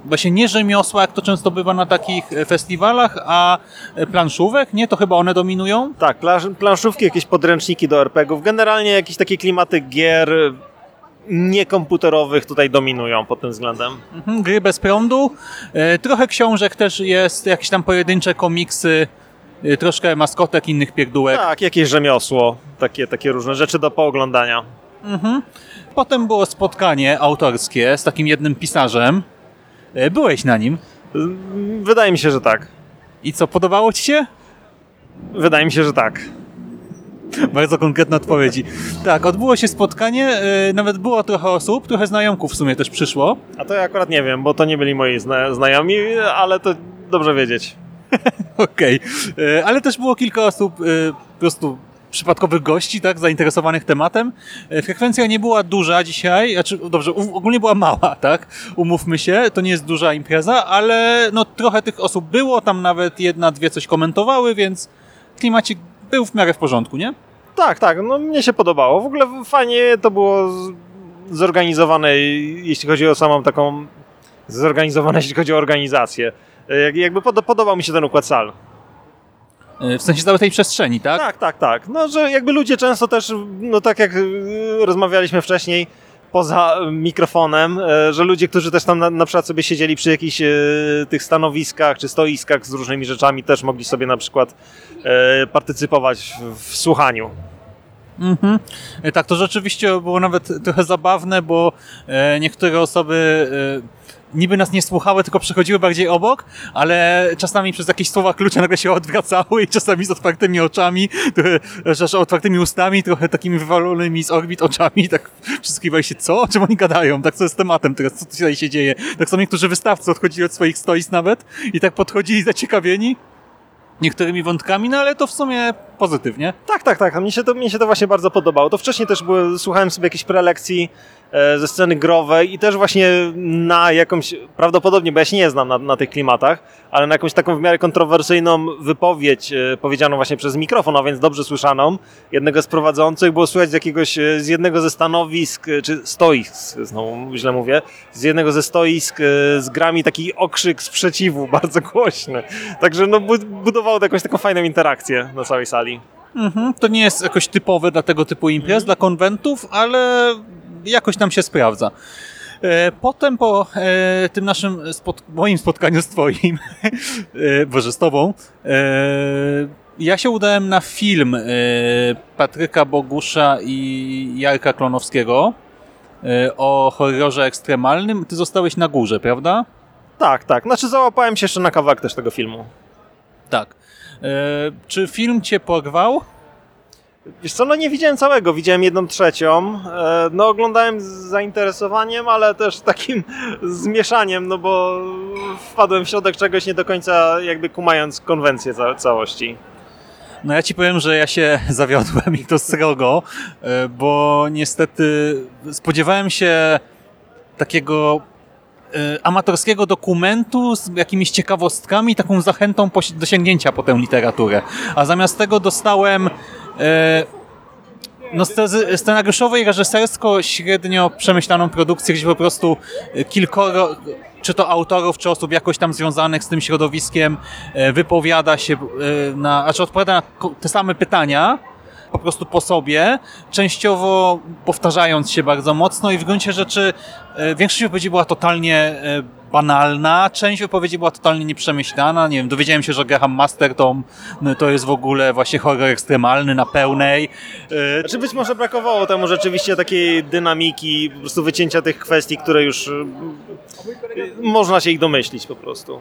właśnie nie rzemiosła, jak to często bywa na takich festiwalach, a planszówek, nie? To chyba one dominują? Tak, planszówki, jakieś podręczniki do RPGów, generalnie jakieś takie klimaty gier, niekomputerowych tutaj dominują pod tym względem. Mhm, gry bez prądu. E, trochę książek też jest, jakieś tam pojedyncze komiksy, e, troszkę maskotek, innych pierdółek. Tak, jakieś rzemiosło, takie, takie różne rzeczy do pooglądania. Mhm. Potem było spotkanie autorskie z takim jednym pisarzem. E, byłeś na nim? Wydaje mi się, że tak. I co, podobało ci się? Wydaje mi się, że tak. Bardzo konkretne odpowiedzi. Tak, odbyło się spotkanie, yy, nawet było trochę osób, trochę znajomków w sumie też przyszło. A to ja akurat nie wiem, bo to nie byli moi zna znajomi, ale to dobrze wiedzieć. Okej, okay. ale też było kilka osób yy, po prostu przypadkowych gości, tak, zainteresowanych tematem. Y, frekwencja nie była duża dzisiaj, znaczy, dobrze, ogólnie była mała, tak, umówmy się, to nie jest duża impreza, ale no trochę tych osób było, tam nawet jedna, dwie coś komentowały, więc klimacik był w miarę w porządku, nie? Tak, tak, no mnie się podobało. W ogóle fajnie to było zorganizowane, jeśli chodzi o samą taką zorganizowane, jeśli chodzi o organizację. Jakby podobał mi się ten układ sal. E, w sensie całej tej przestrzeni, tak? Tak, tak, tak. No, że jakby ludzie często też, no tak jak rozmawialiśmy wcześniej, poza mikrofonem, e, że ludzie, którzy też tam na, na przykład sobie siedzieli przy jakichś e, tych stanowiskach czy stoiskach z różnymi rzeczami, też mogli sobie na przykład e, partycypować w, słuchaniu. Mhm. Tak, to rzeczywiście było nawet trochę zabawne, bo niektóre osoby niby nas nie słuchały, tylko przechodziły bardziej obok, ale czasami przez jakieś słowa klucze nagle się odwracały i czasami z otwartymi oczami, trochę, że otwartymi ustami, trochę takimi wywalonymi z orbit oczami, tak przysłuchiwali się, co? O czym oni gadają? Tak co jest tematem teraz? Co tutaj się dzieje? Tak samo niektórzy wystawcy odchodzili od swoich stoisk nawet i tak podchodzili zaciekawieni niektórymi wątkami, no ale to w sumie pozytywnie. Tak, tak, tak. Mnie się, to, mnie się to właśnie bardzo podobało. To wcześniej też było, słuchałem sobie jakiejś prelekcji e, ze sceny growej i też właśnie na jakąś, prawdopodobnie, bo ja się nie znam na, na tych klimatach, ale na jakąś taką w miarę kontrowersyjną wypowiedź e, powiedzianą właśnie przez mikrofon, a więc dobrze słyszaną, jednego z prowadzących było słychać z jakiegoś, e, z jednego ze stanowisk, czy stoisk, znowu źle mówię, z jednego ze stoisk z grami taki okrzyk sprzeciwu bardzo głośny. Także no, bu- budowało to jakąś taką fajną interakcję na całej sali. Mhm. To nie jest jakoś typowe dla tego typu imprez, dla konwentów, ale jakoś nam się sprawdza. E, Potem po e, tym naszym spot- moim spotkaniu z twoim, e, Boże, z tobą, e, ja się udałem na film Patryka Bogusza i Jarka Klonowskiego o horrorze ekstremalnym. Ty zostałeś na górze, prawda? Tak, tak. Znaczy załapałem się jeszcze na kawałek też tego filmu. Tak. E, Czy film cię porwał? Wiesz co, no nie widziałem całego, widziałem jedną trzecią. E, No oglądałem z zainteresowaniem, ale też takim zmieszaniem, no bo wpadłem w środek czegoś nie do końca jakby kumając konwencję ca- całości. No ja ci powiem, że ja się zawiodłem i to srogo, e, bo niestety spodziewałem się takiego amatorskiego dokumentu z jakimiś ciekawostkami, taką zachętą do sięgnięcia po tę literaturę. A zamiast tego dostałem e, no, scenariuszowo i reżysersko średnio przemyślaną produkcję, gdzie po prostu e, kilkoro, czy to autorów, czy osób jakoś tam związanych z tym środowiskiem wypowiada się na, znaczy odpowiada na te same pytania, po prostu po sobie, częściowo powtarzając się bardzo mocno i w gruncie rzeczy e, większość wypowiedzi była totalnie e, banalna, część wypowiedzi była totalnie nieprzemyślana, nie wiem, dowiedziałem się, że Graham Masterton no, to jest w ogóle właśnie horror ekstremalny na pełnej. E, Znaczy być może brakowało temu rzeczywiście takiej dynamiki, po prostu wycięcia tych kwestii, które już y, y, można się ich domyślić po prostu.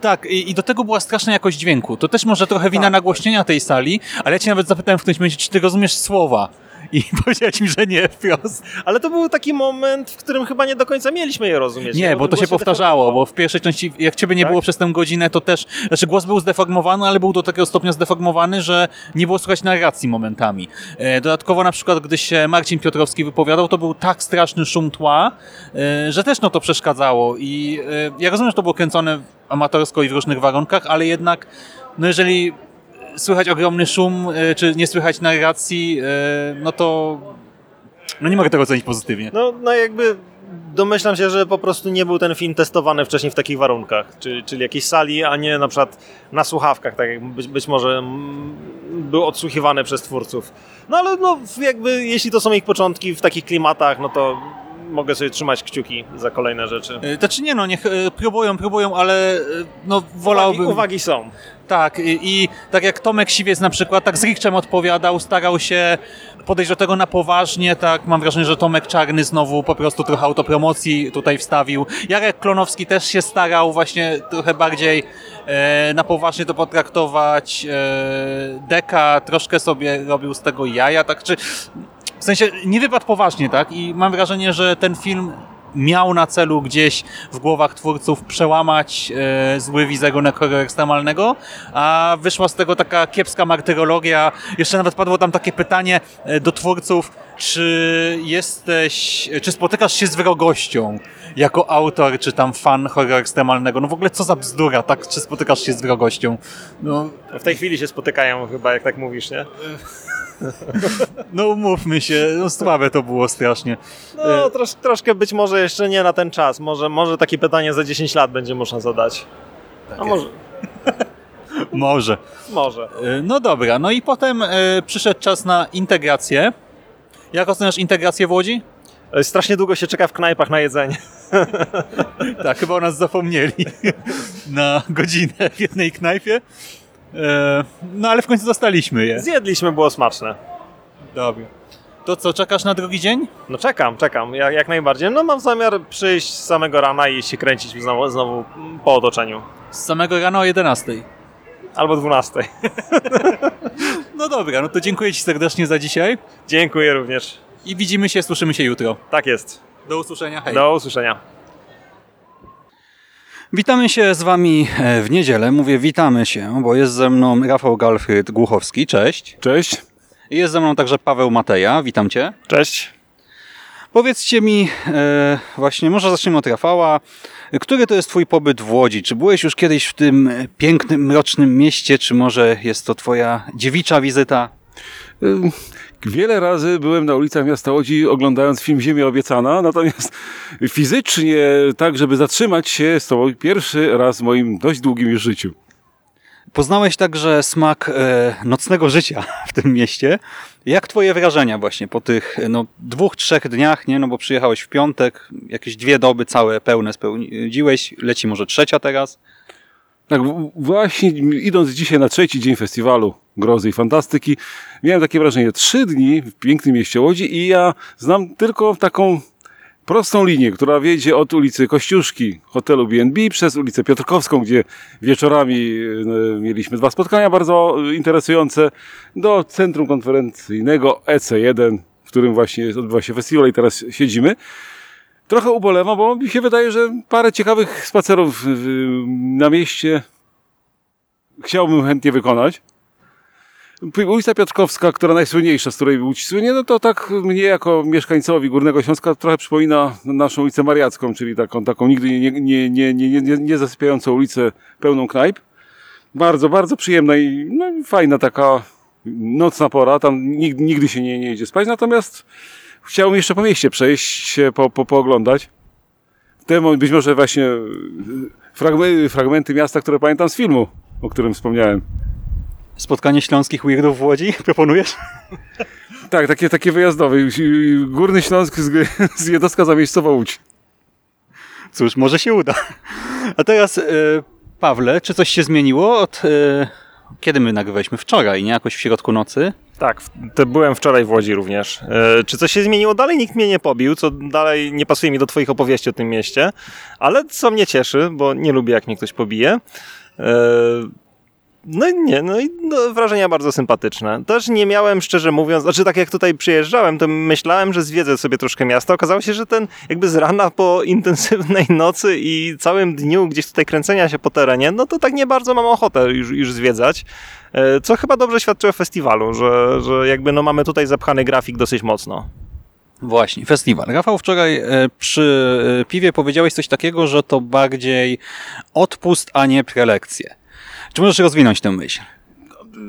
Tak, i, i do tego była straszna jakość dźwięku. To też może trochę wina Tak. nagłośnienia tej sali, ale ja cię nawet zapytałem w którymś momencie, czy ty rozumiesz słowa. I powiedziałeś mi, że nie wprost. Ale to był taki moment, w którym chyba nie do końca mieliśmy je rozumieć. Nie, bo to się powtarzało, bo w pierwszej części, jak ciebie nie Tak? było przez tę godzinę, to też, znaczy głos był zdeformowany, ale był do takiego stopnia zdeformowany, że nie było słychać narracji momentami. E, Dodatkowo na przykład, gdy się Marcin Piotrowski wypowiadał, to był tak straszny szum tła, e, że też no to przeszkadzało i e, ja rozumiem, że to było kręcone amatorsko i w różnych warunkach, ale jednak, no jeżeli słychać ogromny szum, e, czy nie słychać narracji, e, no to no nie mogę tego ocenić pozytywnie. No, no jakby domyślam się, że po prostu nie był ten film testowany wcześniej w takich warunkach, czyli, czyli jakiejś sali, a nie na przykład na słuchawkach, tak jak być, być może mm, był odsłuchiwany przez twórców. No ale no jakby jeśli to są ich początki w takich klimatach, no to mogę sobie trzymać kciuki za kolejne rzeczy. E, Znaczy nie no, niech e, próbują, próbują, ale e, no wolałbym... Uwagi, uwagi są. Tak, i, i tak jak Tomek Siwiec na przykład, tak z Rikczem odpowiadał, starał się podejść do tego na poważnie, tak mam wrażenie, że Tomek Czarny znowu po prostu trochę autopromocji tutaj wstawił. Jarek Klonowski też się starał właśnie trochę bardziej e, na poważnie to potraktować. E, Deka troszkę sobie robił z tego jaja, tak czy... W sensie nie wypadł poważnie, tak? I mam wrażenie, że ten film miał na celu gdzieś w głowach twórców przełamać e, zły wizerunek horroru ekstremalnego, a wyszła z tego taka kiepska martyrologia. Jeszcze nawet padło tam takie pytanie e, do twórców, czy jesteś, czy spotykasz się z wrogością jako autor, czy tam fan horroru ekstremalnego? No w ogóle co za bzdura, tak? Czy spotykasz się z wrogością? No, W tej chwili się spotykają chyba, jak tak mówisz, nie? no umówmy się, no słabe to było strasznie. No trosz, troszkę być może jeszcze nie na ten czas. Może, może takie pytanie za 10 lat będzie można zadać. A może, Może. może. E, No dobra, no i potem e, przyszedł czas na integrację. Jak oceniasz integrację w Łodzi? E, Strasznie długo się czeka w knajpach na jedzenie. Tak, chyba o nas zapomnieli na godzinę w jednej knajpie. E, No ale w końcu dostaliśmy je. Zjedliśmy, było smaczne. Dobra. To co, czekasz na drugi dzień? No czekam, czekam, jak, jak najbardziej. No mam zamiar przyjść z samego rana i się kręcić znowu, znowu po otoczeniu. Z samego rana o 11. Albo 12. No dobra, no to dziękuję Ci serdecznie za dzisiaj Dziękuję również. i widzimy się, słyszymy się jutro. Tak jest. Do usłyszenia, hej. Do usłyszenia. Witamy się z Wami e, w niedzielę. Mówię witamy się, bo jest ze mną Rafał Galfryd Głuchowski. Cześć. Cześć. Jest ze mną także Paweł Mateja. Witam Cię. Cześć. Powiedzcie mi, e, właśnie, może zaczniemy od Rafała. Który to jest Twój pobyt w Łodzi? Czy byłeś już kiedyś w tym pięknym, mrocznym mieście, czy może jest to Twoja dziewicza wizyta? Wiele razy byłem na ulicach miasta Łodzi oglądając film Ziemia Obiecana, natomiast fizycznie, tak żeby zatrzymać się, to pierwszy raz w moim dość długim już życiu. Poznałeś także smak e, nocnego życia w tym mieście. Jak twoje wrażenia właśnie po tych no, dwóch, trzech dniach, nie? No bo przyjechałeś w piątek, jakieś dwie doby całe pełne spełniłeś, leci może trzecia teraz. Tak, właśnie idąc dzisiaj na trzeci dzień festiwalu Grozy i Fantastyki, miałem takie wrażenie, trzy dni w pięknym mieście Łodzi i ja znam tylko taką prostą linię, która wiedzie od ulicy Kościuszki, hotelu B&B, przez ulicę Piotrkowską, gdzie wieczorami e, mieliśmy dwa spotkania bardzo interesujące, do centrum konferencyjnego EC1, w którym właśnie odbywa się festiwal i teraz siedzimy. Trochę ubolewam, bo mi się wydaje, że parę ciekawych spacerów na mieście chciałbym chętnie wykonać. Ulica Piotrkowska, która najsłynniejsza, z której Łódź słynie, no to tak mnie jako mieszkańcowi Górnego Śląska trochę przypomina naszą ulicę Mariacką, czyli taką, taką nigdy nie, nie, nie, nie, nie, nie, zasypiającą ulicę pełną knajp. Bardzo, bardzo przyjemna i no, fajna taka nocna pora, tam nigdy, nigdy się nie, nie idzie spać, natomiast chciałbym jeszcze po mieście przejść, się po, po, pooglądać. Te, być może właśnie y, fragmenty, fragmenty miasta, które pamiętam z filmu, o którym wspomniałem. Spotkanie śląskich weirdów w Łodzi proponujesz? Tak, takie, takie wyjazdowe. Górny Śląsk z, z Jedostka Zamiejscowa Łódź. Cóż, może się uda. A teraz, e, Pawle, czy coś się zmieniło od... E, kiedy my nagrywaliśmy? Wczoraj, nie? Jakoś w środku nocy? Tak, byłem wczoraj w Łodzi również. E, czy coś się zmieniło? Dalej nikt mnie nie pobił, co dalej nie pasuje mi do twoich opowieści o tym mieście, ale co mnie cieszy, bo nie lubię jak mnie ktoś pobije. E, no nie, no i no, wrażenia bardzo sympatyczne. Też nie miałem, szczerze mówiąc, znaczy tak jak tutaj przyjeżdżałem, to myślałem, że zwiedzę sobie troszkę miasto. Okazało się, że ten jakby z rana po intensywnej nocy i całym dniu gdzieś tutaj kręcenia się po terenie, no to tak nie bardzo mam ochotę już, już zwiedzać. E, Co chyba dobrze świadczy o festiwalu, że, że jakby no mamy tutaj zapchany grafik dosyć mocno. Właśnie, festiwal. Rafał, wczoraj e, przy e, piwie powiedziałeś coś takiego, że to bardziej odpust, a nie prelekcje. Czy możesz rozwinąć tę myśl?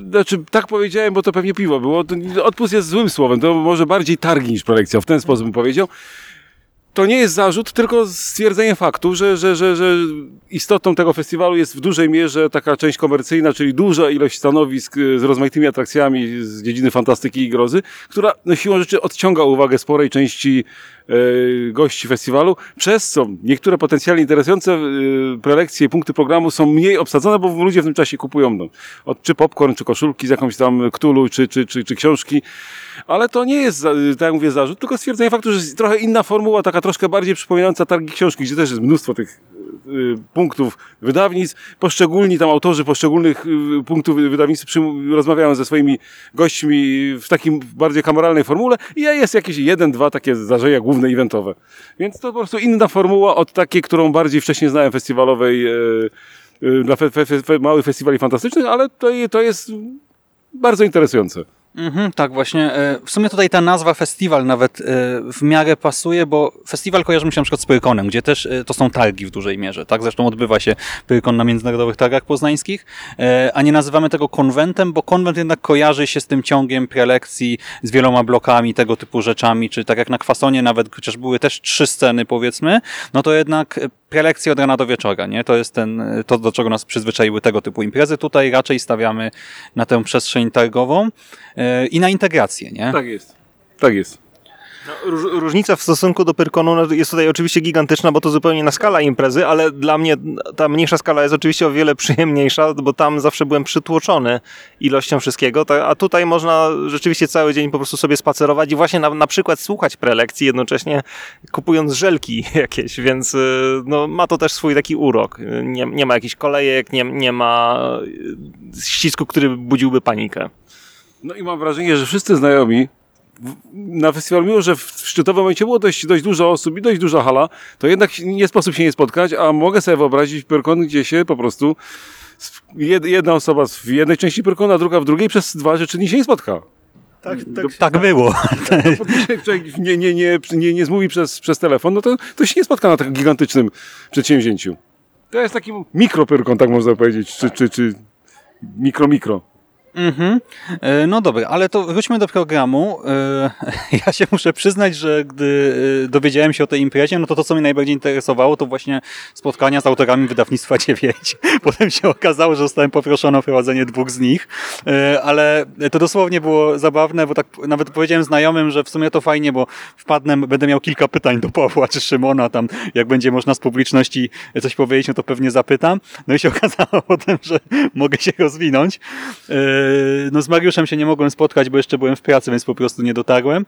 Znaczy, tak powiedziałem, bo to pewnie piwo było. Odpust jest złym słowem, to może bardziej targi niż prelekcja, w ten sposób bym powiedział. To nie jest zarzut, tylko stwierdzenie faktu, że, że, że, że istotą tego festiwalu jest w dużej mierze taka część komercyjna, czyli duża ilość stanowisk e, z rozmaitymi atrakcjami z dziedziny fantastyki i grozy, która no, siłą rzeczy odciąga uwagę sporej części e, gości festiwalu, przez co niektóre potencjalnie interesujące e, prelekcje i punkty programu są mniej obsadzone, bo ludzie w tym czasie kupują no, od, czy popcorn, czy koszulki z jakąś tam ktulu, czy, czy, czy, czy książki. Ale to nie jest, za- tak jak mówię, zarzut, tylko stwierdzenie faktu, że jest trochę inna formuła, taka troszkę bardziej przypominająca targi książki, gdzie też jest mnóstwo tych y, punktów wydawnictw. Poszczególni tam autorzy poszczególnych y, punktów wydawnictw rozmawiają ze swoimi gośćmi w takim bardziej kameralnej formule i jest jakieś jeden, dwa takie zdarzenia główne eventowe. Więc to po prostu inna formuła od takiej, którą bardziej wcześniej znałem festiwalowej y, y, dla fe, fe, fe, małych festiwali fantastycznych, ale to, to jest bardzo interesujące. Mhm, tak, właśnie. e, W sumie tutaj ta nazwa festiwal nawet e, w miarę pasuje, bo festiwal kojarzy mi się na przykład z Pyrkonem, gdzie też e, to są targi w dużej mierze. Tak, zresztą odbywa się Pyrkon na międzynarodowych targach poznańskich, a nie nazywamy tego konwentem, bo konwent jednak kojarzy się z tym ciągiem prelekcji, z wieloma blokami, tego typu rzeczami, czy tak jak na Kwasonie nawet, chociaż były też trzy sceny powiedzmy, no to jednak prelekcje od rana do wieczora, nie? To jest ten, to do czego nas przyzwyczaiły tego typu imprezy. Tutaj raczej stawiamy na tę przestrzeń targową e, i na integrację, nie? Tak jest. Tak jest. No, Róż, różnica w stosunku do Pyrkonu no, jest tutaj oczywiście gigantyczna, bo to zupełnie na skala imprezy, ale dla mnie ta mniejsza skala jest oczywiście o wiele przyjemniejsza, bo tam zawsze byłem przytłoczony ilością wszystkiego, a tutaj można rzeczywiście cały dzień po prostu sobie spacerować i właśnie na, na przykład słuchać prelekcji, jednocześnie kupując żelki jakieś, więc y, no, ma to też swój taki urok. Nie, nie ma jakichś kolejek, nie, nie ma y, ścisku, który budziłby panikę. No i mam wrażenie, że wszyscy znajomi na festiwalu, mimo że w szczytowym momencie było dość, dość dużo osób i dość duża hala, to jednak nie sposób się nie spotkać, a mogę sobie wyobrazić Pyrkon, gdzie się po prostu jedna osoba w jednej części Pyrkonu, a druga w drugiej przez dwa rzeczy nie się nie spotka. Tak, Tak było. Jak człowiek nie, nie, nie, nie, nie zmówi przez, przez telefon, no to, to się nie spotka na tak gigantycznym przedsięwzięciu. To jest taki mikropyrkon, tak można powiedzieć, czy, czy, czy mikro, mikro. Mhm. E, No dobra, ale to wróćmy do programu. E, Ja się muszę przyznać, że gdy e, dowiedziałem się o tej imprezie, no to to, co mnie najbardziej interesowało, to właśnie spotkania z autorami wydawnictwa 9. Potem się okazało, że zostałem poproszony o prowadzenie dwóch z nich, ale to dosłownie było zabawne, bo tak nawet powiedziałem znajomym, że w sumie to fajnie, bo wpadnę, będę miał kilka pytań do Pawła czy Szymona, tam jak będzie można z publiczności coś powiedzieć, no to pewnie zapytam. No i się okazało potem, że mogę się rozwinąć. Yy, No z Mariuszem się nie mogłem spotkać, bo jeszcze byłem w pracy, więc po prostu nie dotarłem.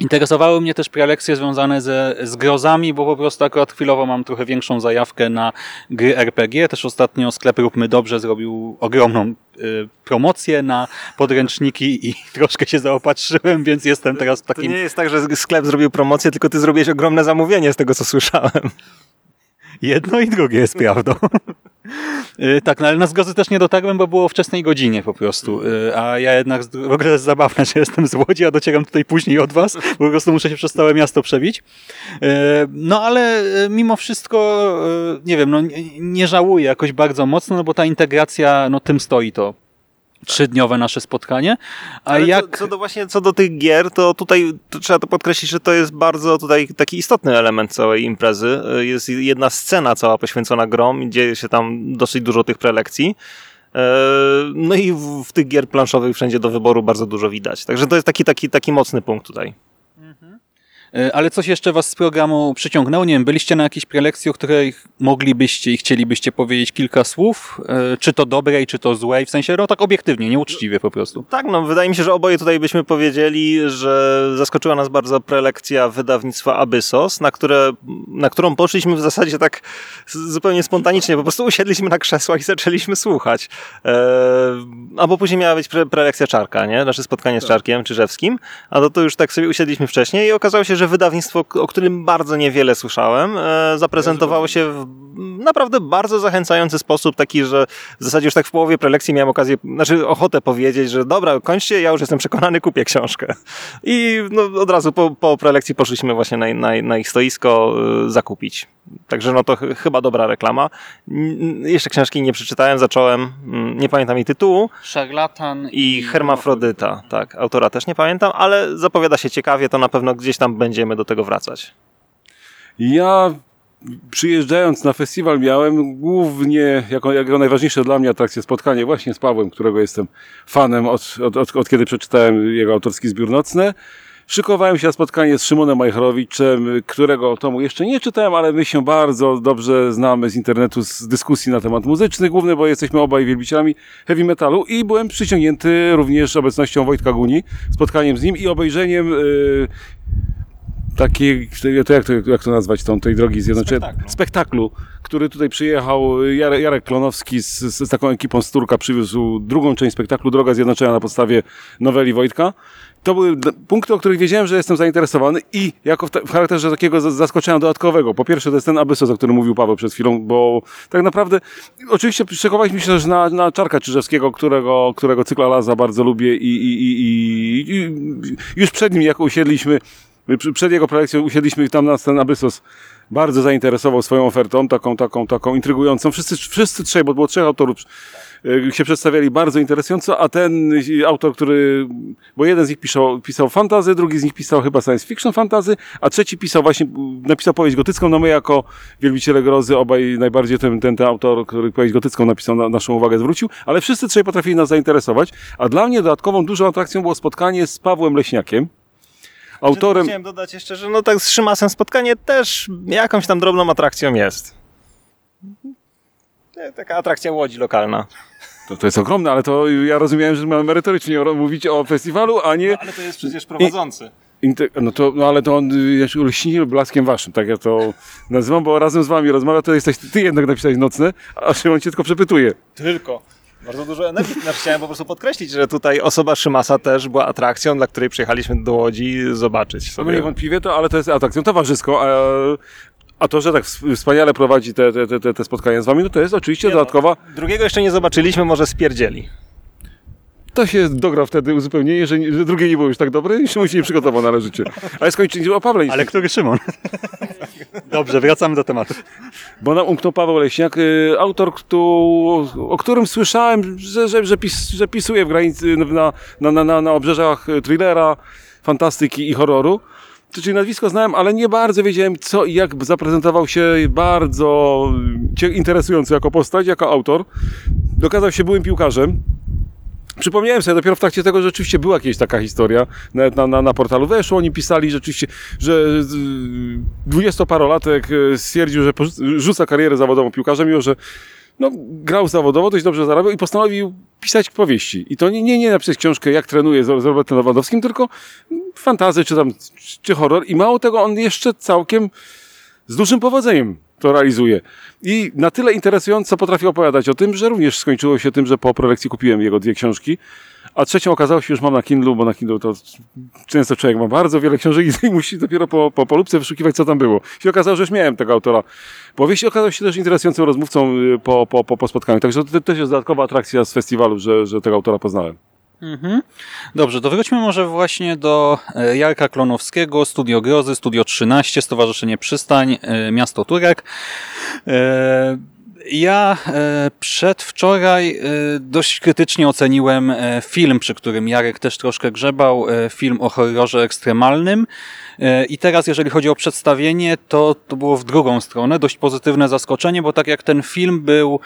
Interesowały mnie też prelekcje związane ze, z grozami, bo po prostu akurat chwilowo mam trochę większą zajawkę na gry RPG. Też ostatnio sklep Róbmy Dobrze zrobił ogromną y, promocję na podręczniki i troszkę się zaopatrzyłem, więc jestem teraz w To takim nie jest tak, że sklep zrobił promocję, tylko ty zrobiłeś ogromne zamówienie z tego, co słyszałem. Jedno i drugie jest prawdą. Y, Tak, no ale na zgrozy też nie dotarłem, bo było o wczesnej godzinie po prostu. Y, A ja jednak, w ogóle jest zabawne, że jestem z Łodzi, a docieram tutaj później od was, bo po prostu muszę się przez całe miasto przebić. Y, No ale mimo wszystko, nie wiem, no nie żałuję jakoś bardzo mocno, no bo ta integracja, no tym stoi to trzydniowe nasze spotkanie. A Ale jak... co, co do właśnie co do tych gier, to tutaj to trzeba to podkreślić, że to jest bardzo tutaj taki istotny element całej imprezy. Jest jedna scena cała poświęcona grom, dzieje się tam dosyć dużo tych prelekcji. E, No i w, w tych gier planszowych wszędzie do wyboru bardzo dużo widać. Także to jest taki, taki, taki mocny punkt tutaj. Y, Ale coś jeszcze was z programu przyciągnęło? Nie wiem, byliście na jakiejś prelekcji, o której moglibyście i chcielibyście powiedzieć kilka słów? Y, Czy to dobrej, czy to złej? W sensie, no tak obiektywnie, nieuczciwie po prostu. Tak, no wydaje mi się, że oboje tutaj byśmy powiedzieli, że zaskoczyła nas bardzo prelekcja wydawnictwa Abyssos, na, które, na którą poszliśmy w zasadzie tak zupełnie spontanicznie, po prostu usiedliśmy na krzesłach i zaczęliśmy słuchać. Eee, albo później miała być pre prelekcja Czarka, nie? Nasze spotkanie z Czarkiem Czyżewskim, a to, to już tak sobie usiedliśmy wcześniej i okazało się, że wydawnictwo, o którym bardzo niewiele słyszałem, e, zaprezentowało się w naprawdę bardzo zachęcający sposób, taki, że w zasadzie już tak w połowie prelekcji miałem okazję, znaczy ochotę powiedzieć, że dobra, kończcie, ja już jestem przekonany, kupię książkę. I no, od razu po, po prelekcji poszliśmy właśnie na, na, na ich stoisko y, zakupić. Także no to ch chyba dobra reklama. N- Jeszcze książki nie przeczytałem, zacząłem, mm, nie pamiętam jej tytułu, Szarlatan i Hermafrodyta, tak, autora też nie pamiętam, ale zapowiada się ciekawie, to na pewno gdzieś tam będziemy do tego wracać. Ja przyjeżdżając na festiwal miałem głównie jako, jako najważniejsze dla mnie atrakcje spotkanie właśnie z Pawłem, którego jestem fanem od, od, od, od kiedy przeczytałem jego autorski zbiór Nocne. Szykowałem się na spotkanie z Szymonem Majchrowiczem, którego tomu jeszcze nie czytałem, ale my się bardzo dobrze znamy z internetu, z dyskusji na temat muzyczny, główny, bo jesteśmy obaj wielbicielami heavy metalu i byłem przyciągnięty również obecnością Wojtka Guni, spotkaniem z nim i obejrzeniem yy, takiej, to jak to, jak to nazwać, tą, tej drogi zjednoczonej? Spektaklu. Spektaklu, który tutaj przyjechał Jarek, Jarek Klonowski z, z, taką ekipą z Turka, przywiózł drugą część spektaklu Droga Zjednoczona na podstawie noweli Wojtka. To były punkty, o których wiedziałem, że jestem zainteresowany i jako w, w charakterze takiego za- zaskoczenia dodatkowego. Po pierwsze, to jest ten Abyssos, o którym mówił Paweł przed chwilą, bo tak naprawdę, oczywiście szykowaliśmy się też na, na Czarka Czyżewskiego, którego, którego cykla Laza bardzo lubię i, i, i, i, już przed nim, jak usiedliśmy, przed jego prelekcją usiedliśmy tam na ten Abyssos, bardzo zainteresował swoją ofertą, taką, taką, taką intrygującą. Wszyscy, wszyscy trzej, bo było trzech autorów, się przedstawiali bardzo interesująco, a ten y, autor, który, bo jeden z nich pisał, pisał fantazy, drugi z nich pisał chyba science fiction fantazy, a trzeci pisał właśnie, y, napisał powieść gotycką, no my jako wielbiciele grozy, obaj najbardziej ten, ten, ten autor, który powieść gotycką napisał, na, naszą uwagę zwrócił, ale wszyscy trzej potrafili nas zainteresować, a dla mnie dodatkową dużą atrakcją było spotkanie z Pawłem Leśniakiem, autorem... Chciałem dodać jeszcze, że no tak z Szymasem spotkanie też jakąś tam drobną atrakcją jest. Taka atrakcja Łodzi lokalna. To, to jest ogromne, ale to ja rozumiałem, że mamy merytorycznie mówić o festiwalu, a nie... Ale to jest przecież prowadzący. No, to, no ale to on jeszcze lśni blaskiem waszym, tak ja to nazywam, bo razem z wami rozmawia, to jesteś ty jednak napisałeś nocne, a Szymon cię tylko przepytuje. Tylko. Bardzo dużo energii. Znaczy, chciałem po prostu podkreślić, że tutaj osoba Szymasa też była atrakcją, dla której przyjechaliśmy do Łodzi zobaczyć No sobie. niewątpliwie to, ale to jest atrakcją towarzyską, a, to, że tak wspaniale prowadzi te, te, te, te spotkania z wami, no to jest oczywiście Nie no. dodatkowa Drugiego jeszcze nie zobaczyliśmy, może spierdzieli. To się dogra wtedy uzupełnienie, że, że drugie nie było już tak dobre i Szymon się nie przygotował należycie. Ale skończyliśmy o Pawle, Ale który Szymon? Dobrze, wracamy do tematu. bo nam umknął Paweł Leśniak, y, autor, kto, o którym słyszałem, że, że, że, pis, że pisuje w granicy, na, na, na, na, na obrzeżach thrillera, fantastyki i horroru. Czyli nazwisko znałem, ale nie bardzo wiedziałem co i jak zaprezentował się bardzo interesująco jako postać, jako autor. Okazał się byłym piłkarzem. Przypomniałem sobie dopiero w trakcie tego, że rzeczywiście była jakaś taka historia, nawet na, na, na portalu weszło, oni pisali rzeczywiście, że z- dwudziestoparolatek e, stwierdził, że rzuca karierę zawodową piłkarza, mimo że no, grał zawodowo, dość dobrze zarabiał i postanowił pisać powieści. I to nie, nie, nie napisać książkę, jak trenuje z, z Robertem Lewandowskim, tylko fantazję, czy tam, czy horror. I mało tego, on jeszcze całkiem z dużym powodzeniem to realizuje. I na tyle interesująco potrafi opowiadać o tym, że również skończyło się tym, że po prelekcji kupiłem jego dwie książki, a trzecią okazało się już mam na Kindlu, bo na Kindlu to często człowiek ma bardzo wiele książek i musi dopiero po, po, po lubce wyszukiwać, co tam było. I okazało, że już miałem tego autora. Powieść okazał się też interesującym rozmówcą y, po, po, po, po spotkaniu. Także to też jest dodatkowa atrakcja z festiwalu, że, że tego autora poznałem. Mhm. Dobrze, to wróćmy może właśnie do e, Jarka Klonowskiego, Studio Grozy, Studio 13, Stowarzyszenie Przystań, e, Miasto Turek. E, Ja e, przedwczoraj e, dość krytycznie oceniłem e, film, przy którym Jarek też troszkę grzebał, film o horrorze ekstremalnym. I teraz, jeżeli chodzi o przedstawienie, to, to było w drugą stronę, dość pozytywne zaskoczenie, bo tak jak ten film był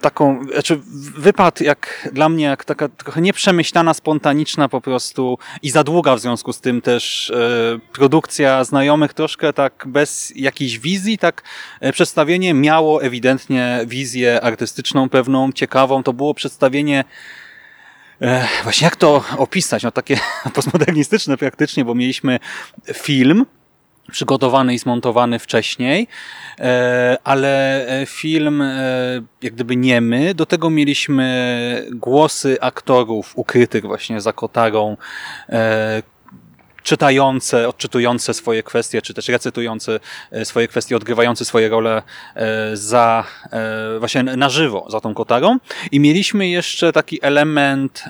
taką, znaczy wypadł jak dla mnie jak taka trochę nieprzemyślana, spontaniczna po prostu i za długa w związku z tym też e, produkcja znajomych troszkę tak bez jakiejś wizji, tak e, przedstawienie miało ewidentnie wizję artystyczną pewną, ciekawą, to było przedstawienie e, właśnie jak to opisać, no takie postmodernistyczne praktycznie, bo mieliśmy film, przygotowany i zmontowany wcześniej, e, ale e, film e, jak gdyby niemy. Do tego mieliśmy głosy aktorów ukrytych właśnie za kotarą, czytające, odczytujące swoje kwestie, czy też recytujące swoje kwestie, odgrywające swoje role za właśnie na żywo za tą kotarą. I mieliśmy jeszcze taki element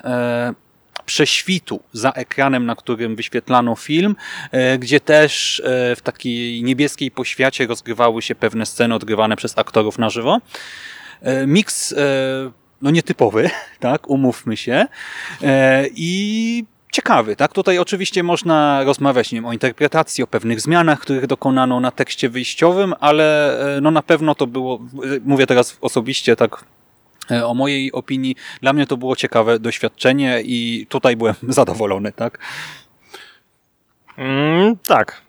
prześwitu za ekranem, na którym wyświetlano film, e, gdzie też e, w takiej niebieskiej poświacie rozgrywały się pewne sceny odgrywane przez aktorów na żywo. E, Miks no nietypowy, tak, umówmy się. I ciekawy, tak? Tutaj oczywiście można rozmawiać nie wiem, o interpretacji, o pewnych zmianach, których dokonano na tekście wyjściowym, ale no na pewno to było, mówię teraz osobiście, tak o mojej opinii, dla mnie to było ciekawe doświadczenie i tutaj byłem zadowolony, tak? Mm, tak.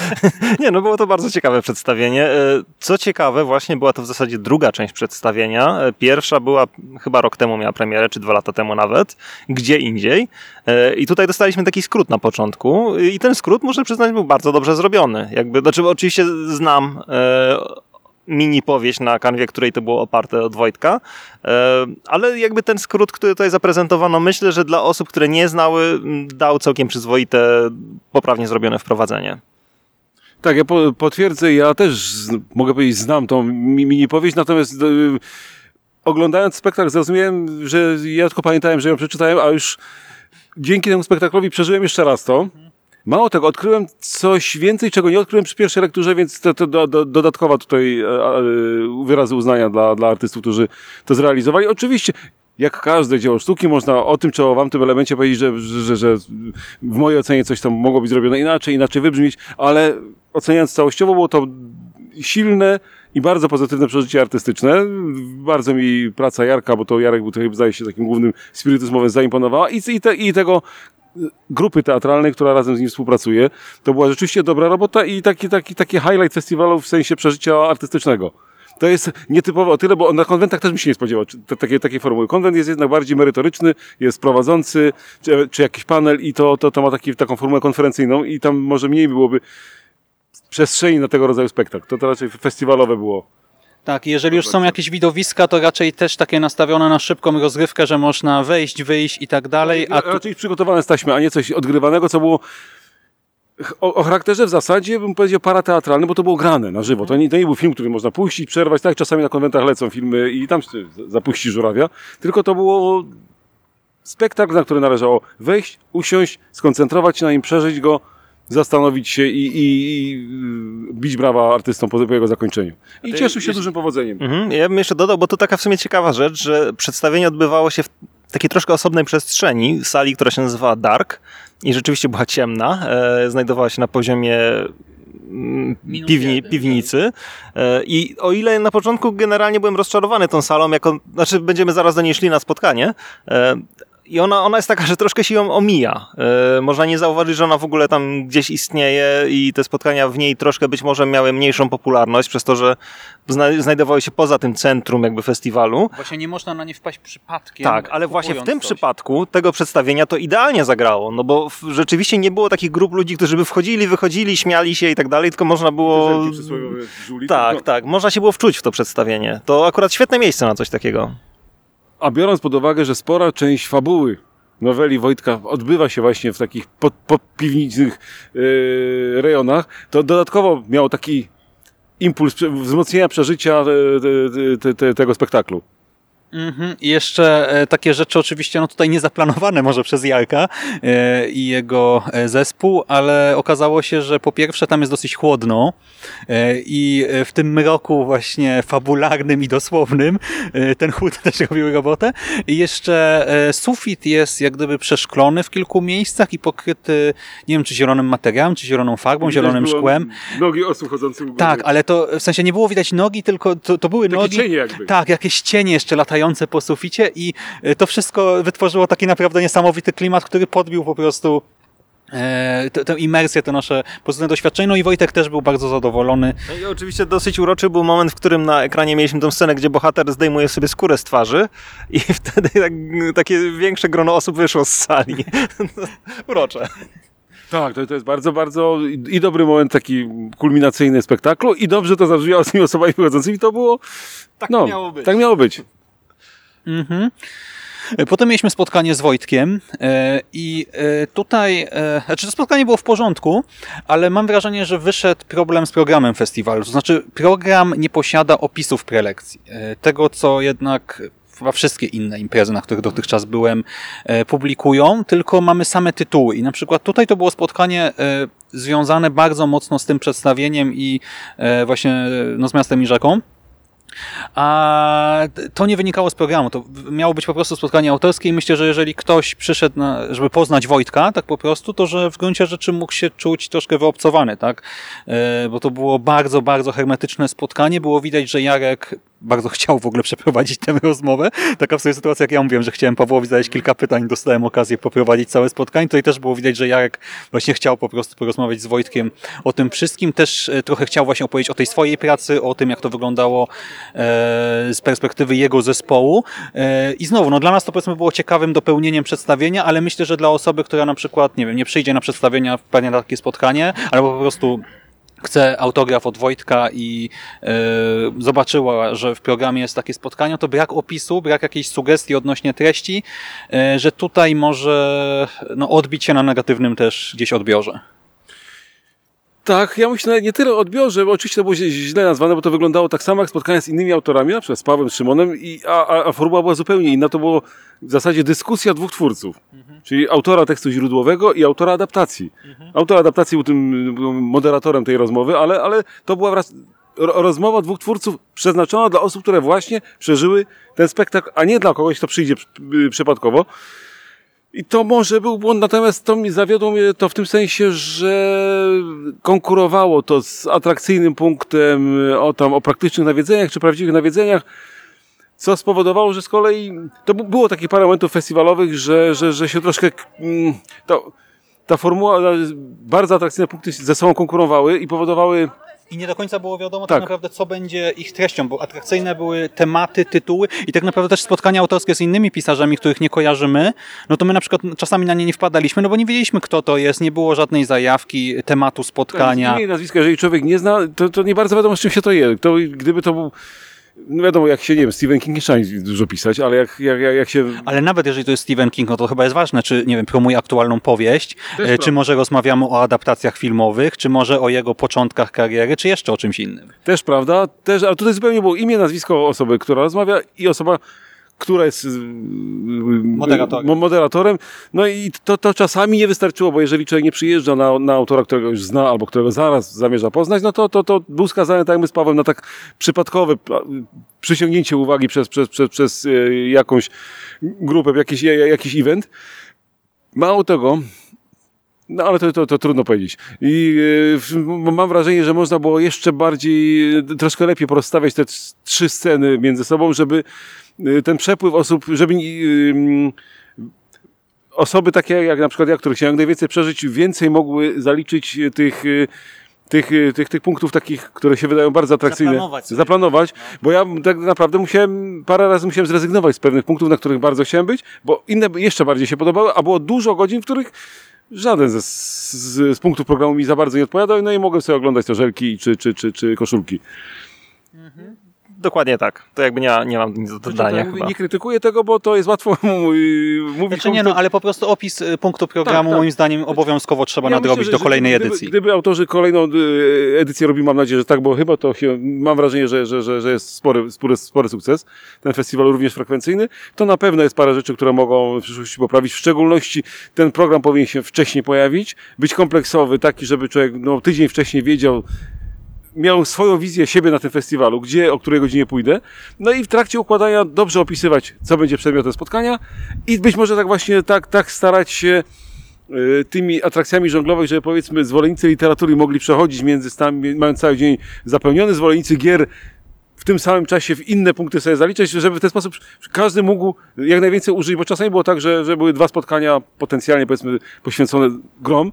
Nie, no było to bardzo ciekawe przedstawienie. E, Co ciekawe, właśnie była to w zasadzie druga część przedstawienia. E, Pierwsza była chyba rok temu miała premierę, czy dwa lata temu nawet, gdzie indziej. E, I tutaj dostaliśmy taki skrót na początku i ten skrót, muszę przyznać, był bardzo dobrze zrobiony. Jakby, znaczy oczywiście znam e, mini powieść na kanwie, której to było oparte od Wojtka, e, ale jakby ten skrót, który tutaj zaprezentowano, myślę, że dla osób, które nie znały, dał całkiem przyzwoite, poprawnie zrobione wprowadzenie. Tak, ja po, potwierdzę, ja też mogę powiedzieć, znam tą mi- mini powieść, natomiast y, oglądając spektakl zrozumiałem, że ja tylko pamiętałem, że ją przeczytałem, a już dzięki temu spektaklowi przeżyłem jeszcze raz to. Mało tego, odkryłem coś więcej, czego nie odkryłem przy pierwszej lekturze, więc to, to do, do, dodatkowa tutaj e, e, wyrazy uznania dla, dla artystów, którzy to zrealizowali. Oczywiście, jak każde dzieło sztuki, można o tym czy o wam tym elemencie powiedzieć, że, że, że, w mojej ocenie coś tam mogło być zrobione inaczej, inaczej wybrzmieć, ale oceniając całościowo, było to silne i bardzo pozytywne przeżycie artystyczne. Bardzo mi praca Jarka, bo to Jarek był tutaj, zdaje się, takim głównym spirytysmowym zaimponowała i, i, te, i tego grupy teatralnej, która razem z nim współpracuje. To była rzeczywiście dobra robota i taki, taki, taki highlight festiwalu w sensie przeżycia artystycznego. To jest nietypowe o tyle, bo na konwentach też bym się nie spodziewał takiej, takiej formuły. Konwent jest jednak bardziej merytoryczny, jest prowadzący, czy, czy jakiś panel i to, to, to ma taki, taką formułę konferencyjną i tam może mniej byłoby przestrzeni na tego rodzaju spektakl. To, to raczej festiwalowe było. Tak, jeżeli już są jakieś widowiska, to raczej też takie nastawione na szybką rozrywkę, że można wejść, wyjść i tak dalej. A tu... Raczej przygotowane z taśmy, a nie coś odgrywanego, co było o, o charakterze w zasadzie bym powiedział parateatralnym, bo to było grane na żywo. To nie, to nie był film, który można puścić, przerwać, tak czasami na konwentach lecą filmy i tam się zapuści żurawia, tylko to było spektakl, na który należało wejść, usiąść, skoncentrować się na nim, przeżyć go, zastanowić się i, i, i bić brawa artystom po, po jego zakończeniu. I cieszył się dużym powodzeniem. Mhm. Ja bym jeszcze dodał, bo to taka w sumie ciekawa rzecz, że przedstawienie odbywało się w takiej troszkę osobnej przestrzeni, sali, która się nazywa Dark i rzeczywiście była ciemna. E, znajdowała się na poziomie mm, piwni, piwnicy. E, I o ile na początku generalnie byłem rozczarowany tą salą, jako, znaczy będziemy zaraz do niej szli na spotkanie, e, i ona, ona jest taka, że troszkę się ją omija. Yy, można nie zauważyć, że ona w ogóle tam gdzieś istnieje i te spotkania w niej troszkę być może miały mniejszą popularność, przez to, że zna znajdowały się poza tym centrum jakby festiwalu. Właśnie nie można na nie wpaść przypadkiem. Tak, ale właśnie w tym coś. przypadku tego przedstawienia to idealnie zagrało, no bo w, rzeczywiście nie było takich grup ludzi, którzy by wchodzili, wychodzili, śmiali się i tak dalej, tylko można było... Żuli, Tak, tak, można się było wczuć w to przedstawienie. To akurat świetne miejsce na coś takiego. A biorąc pod uwagę, że spora część fabuły noweli Wojtka odbywa się właśnie w takich pod, podpiwniczych yy, rejonach, to dodatkowo miał taki impuls wzmocnienia przeżycia e, te, te, tego spektaklu. Mhm. I jeszcze e, takie rzeczy oczywiście no tutaj niezaplanowane może przez Jarka e, i jego e, zespół, ale okazało się, że po pierwsze tam jest dosyć chłodno i w tym mroku właśnie fabularnym i dosłownym ten chłód też robił robotę i jeszcze sufit jest jak gdyby przeszklony w kilku miejscach i pokryty nie wiem czy zielonym materiałem, czy zieloną farbą, zielonym Widać szkłem. Nogi osób chodzących u góry. Tak, ale to w sensie nie było widać nogi, tylko to, to były Takie nogi. cienie jakby. Tak, jakieś cienie jeszcze latające po suficie i e, to wszystko wytworzyło taki naprawdę niesamowity klimat, który podbił po prostu e, tę tę imersję, to nasze pozytywne doświadczenie. No i Wojtek też był bardzo zadowolony. No i oczywiście dosyć uroczy był moment, w którym na ekranie mieliśmy tę scenę, gdzie bohater zdejmuje sobie skórę z twarzy i wtedy tak, takie większe grono osób wyszło z sali. Urocze. Tak, to, to jest bardzo, bardzo i, i dobry moment taki kulminacyjny spektaklu i dobrze to zabrzmiało z tymi osobami wychodzącymi, to było... Tak no, miało być. Tak miało być. Mhm. E, Potem mieliśmy spotkanie z Wojtkiem e, i e, tutaj, znaczy to spotkanie było w porządku, ale mam wrażenie, że wyszedł problem z programem festiwalu. To znaczy program nie posiada opisów prelekcji. Tego, co jednak chyba wszystkie inne imprezy, na których dotychczas byłem, publikują, tylko mamy same tytuły. I na przykład tutaj to było spotkanie związane bardzo mocno z tym przedstawieniem i właśnie no, z miastem i rzeką. A to nie wynikało z programu. To miało być po prostu spotkanie autorskie i myślę, że jeżeli ktoś przyszedł, na, żeby poznać Wojtka, tak po prostu, to że w gruncie rzeczy mógł się czuć troszkę wyobcowany, tak? E, Bo to było bardzo, bardzo hermetyczne spotkanie. Było widać, że Jarek bardzo chciał w ogóle przeprowadzić tę rozmowę. Taka w sobie sytuacja, jak ja mówiłem, że chciałem Pawłowi zadać kilka pytań, dostałem okazję poprowadzić całe spotkanie. Tutaj też było widać, że Jarek właśnie chciał po prostu porozmawiać z Wojtkiem o tym wszystkim. Też e, trochę chciał właśnie opowiedzieć o tej swojej pracy, o tym, jak to wyglądało e, z perspektywy jego zespołu. E, I znowu, no dla nas to powiedzmy było ciekawym dopełnieniem przedstawienia, ale myślę, że dla osoby, która na przykład, nie wiem, nie przyjdzie na przedstawienia pewnie na takie spotkanie, albo po prostu chce autograf od Wojtka i e, zobaczyła, że w programie jest takie spotkanie, to brak opisu, brak jakiejś sugestii odnośnie treści, e, że tutaj może no, odbić się na negatywnym też gdzieś odbiorze. Tak, ja myślę nie tyle odbiorze, bo oczywiście to było źle- nazwane, bo to wyglądało tak samo jak spotkania z innymi autorami, na przykład z Pawłem, Szymonem, i, a, a, formuła była zupełnie inna. To było w zasadzie dyskusja dwóch twórców, czyli autora tekstu źródłowego i autora adaptacji. Autor adaptacji był tym był moderatorem tej rozmowy, ale, ale to była wraz, ro, rozmowa dwóch twórców przeznaczona dla osób, które właśnie przeżyły ten spektakl, a nie dla kogoś, kto przyjdzie przy- przypadkowo. I to może był błąd, natomiast to mi zawiodło mnie to w tym sensie, że konkurowało to z atrakcyjnym punktem o tam o praktycznych nawiedzeniach czy prawdziwych nawiedzeniach, co spowodowało, że z kolei to było takich parę momentów festiwalowych, że, że, że się troszkę mm, to, ta formuła, bardzo atrakcyjne punkty ze sobą konkurowały i powodowały I nie do końca było wiadomo tak. Tak. naprawdę, co będzie ich treścią, bo atrakcyjne były tematy, tytuły i tak naprawdę też spotkania autorskie z innymi pisarzami, których nie kojarzymy, no to my na przykład czasami na nie nie wpadaliśmy, no bo nie wiedzieliśmy, kto to jest, nie było żadnej zajawki, tematu spotkania. Imię i nazwisko, jeżeli człowiek nie zna, to, to nie bardzo wiadomo, z czym się to je. To, gdyby to był, no wiadomo, jak się, nie wiem, Stephen King nie trzeba dużo pisać, ale jak, jak, jak, się... Ale nawet jeżeli to jest Stephen King, no to chyba jest ważne, czy, nie wiem, promuje aktualną powieść, Też e, czy może rozmawiamy o adaptacjach filmowych, czy może o jego początkach kariery, czy jeszcze o czymś innym. Też prawda, też, ale tutaj zupełnie było imię, nazwisko osoby, która rozmawia i osoba, która jest y, Moderatorem. mo- moderatorem. No i to, to czasami nie wystarczyło, bo jeżeli człowiek nie przyjeżdża na, na autora, którego już zna albo którego zaraz zamierza poznać, no to, to, to był skazany, tak jak my z Pawłem, na tak przypadkowe a, przyciągnięcie uwagi przez, przez, przez, przez y, jakąś grupę, jakiś, jakiś event. Mało tego, no ale to, to, to trudno powiedzieć. I m- mam wrażenie, że można było jeszcze bardziej, troszkę lepiej porozstawiać te trz- trzy sceny między sobą, żeby ten przepływ osób, żeby e, mm, osoby takie jak na przykład ja, które chciałem najwięcej przeżyć, więcej mogły zaliczyć tych tych, tych, tych punktów takich, które się wydają bardzo atrakcyjne. Zaplanować. Zaplanować, bo ja tak naprawdę musiałem, parę razy musiałem zrezygnować z pewnych punktów, na których bardzo chciałem być, bo inne jeszcze bardziej się podobały, a było dużo godzin, w których żaden ze, z, z punktów programu mi za bardzo nie odpowiadał, no i mogłem sobie oglądać te żelki czy, czy, czy, czy koszulki. Dokładnie tak. To jakby nie, nie mam nic do Znaczy, dodania tak, chyba. nie krytykuję tego, bo to jest łatwo yy, mówić. Znaczy nie, no, ale po prostu opis y, punktu programu Tak, tak. moim zdaniem obowiązkowo trzeba Ja nadrobić myślę, że- do kolejnej gdyby, edycji. Gdyby, gdyby autorzy kolejną y, edycję robili, mam nadzieję, że tak, bo chyba to mam wrażenie, że, że, że, że jest spory, spory, spory sukces, ten festiwal również frekwencyjny, to na pewno jest parę rzeczy, które mogą w przyszłości poprawić. W szczególności ten program powinien się wcześniej pojawić, być kompleksowy, taki, żeby człowiek no, tydzień wcześniej wiedział, miał swoją wizję siebie na tym festiwalu, gdzie, o której godzinie pójdę. No i w trakcie układania dobrze opisywać, co będzie przedmiotem spotkania i być może tak właśnie tak, tak starać się y, tymi atrakcjami żonglowych, żeby powiedzmy zwolennicy literatury mogli przechodzić między stami, mając cały dzień zapełniony, zwolennicy gier w tym samym czasie w inne punkty sobie zaliczać, żeby w ten sposób każdy mógł jak najwięcej użyć, bo czasami było tak, że, że były dwa spotkania potencjalnie powiedzmy poświęcone grom,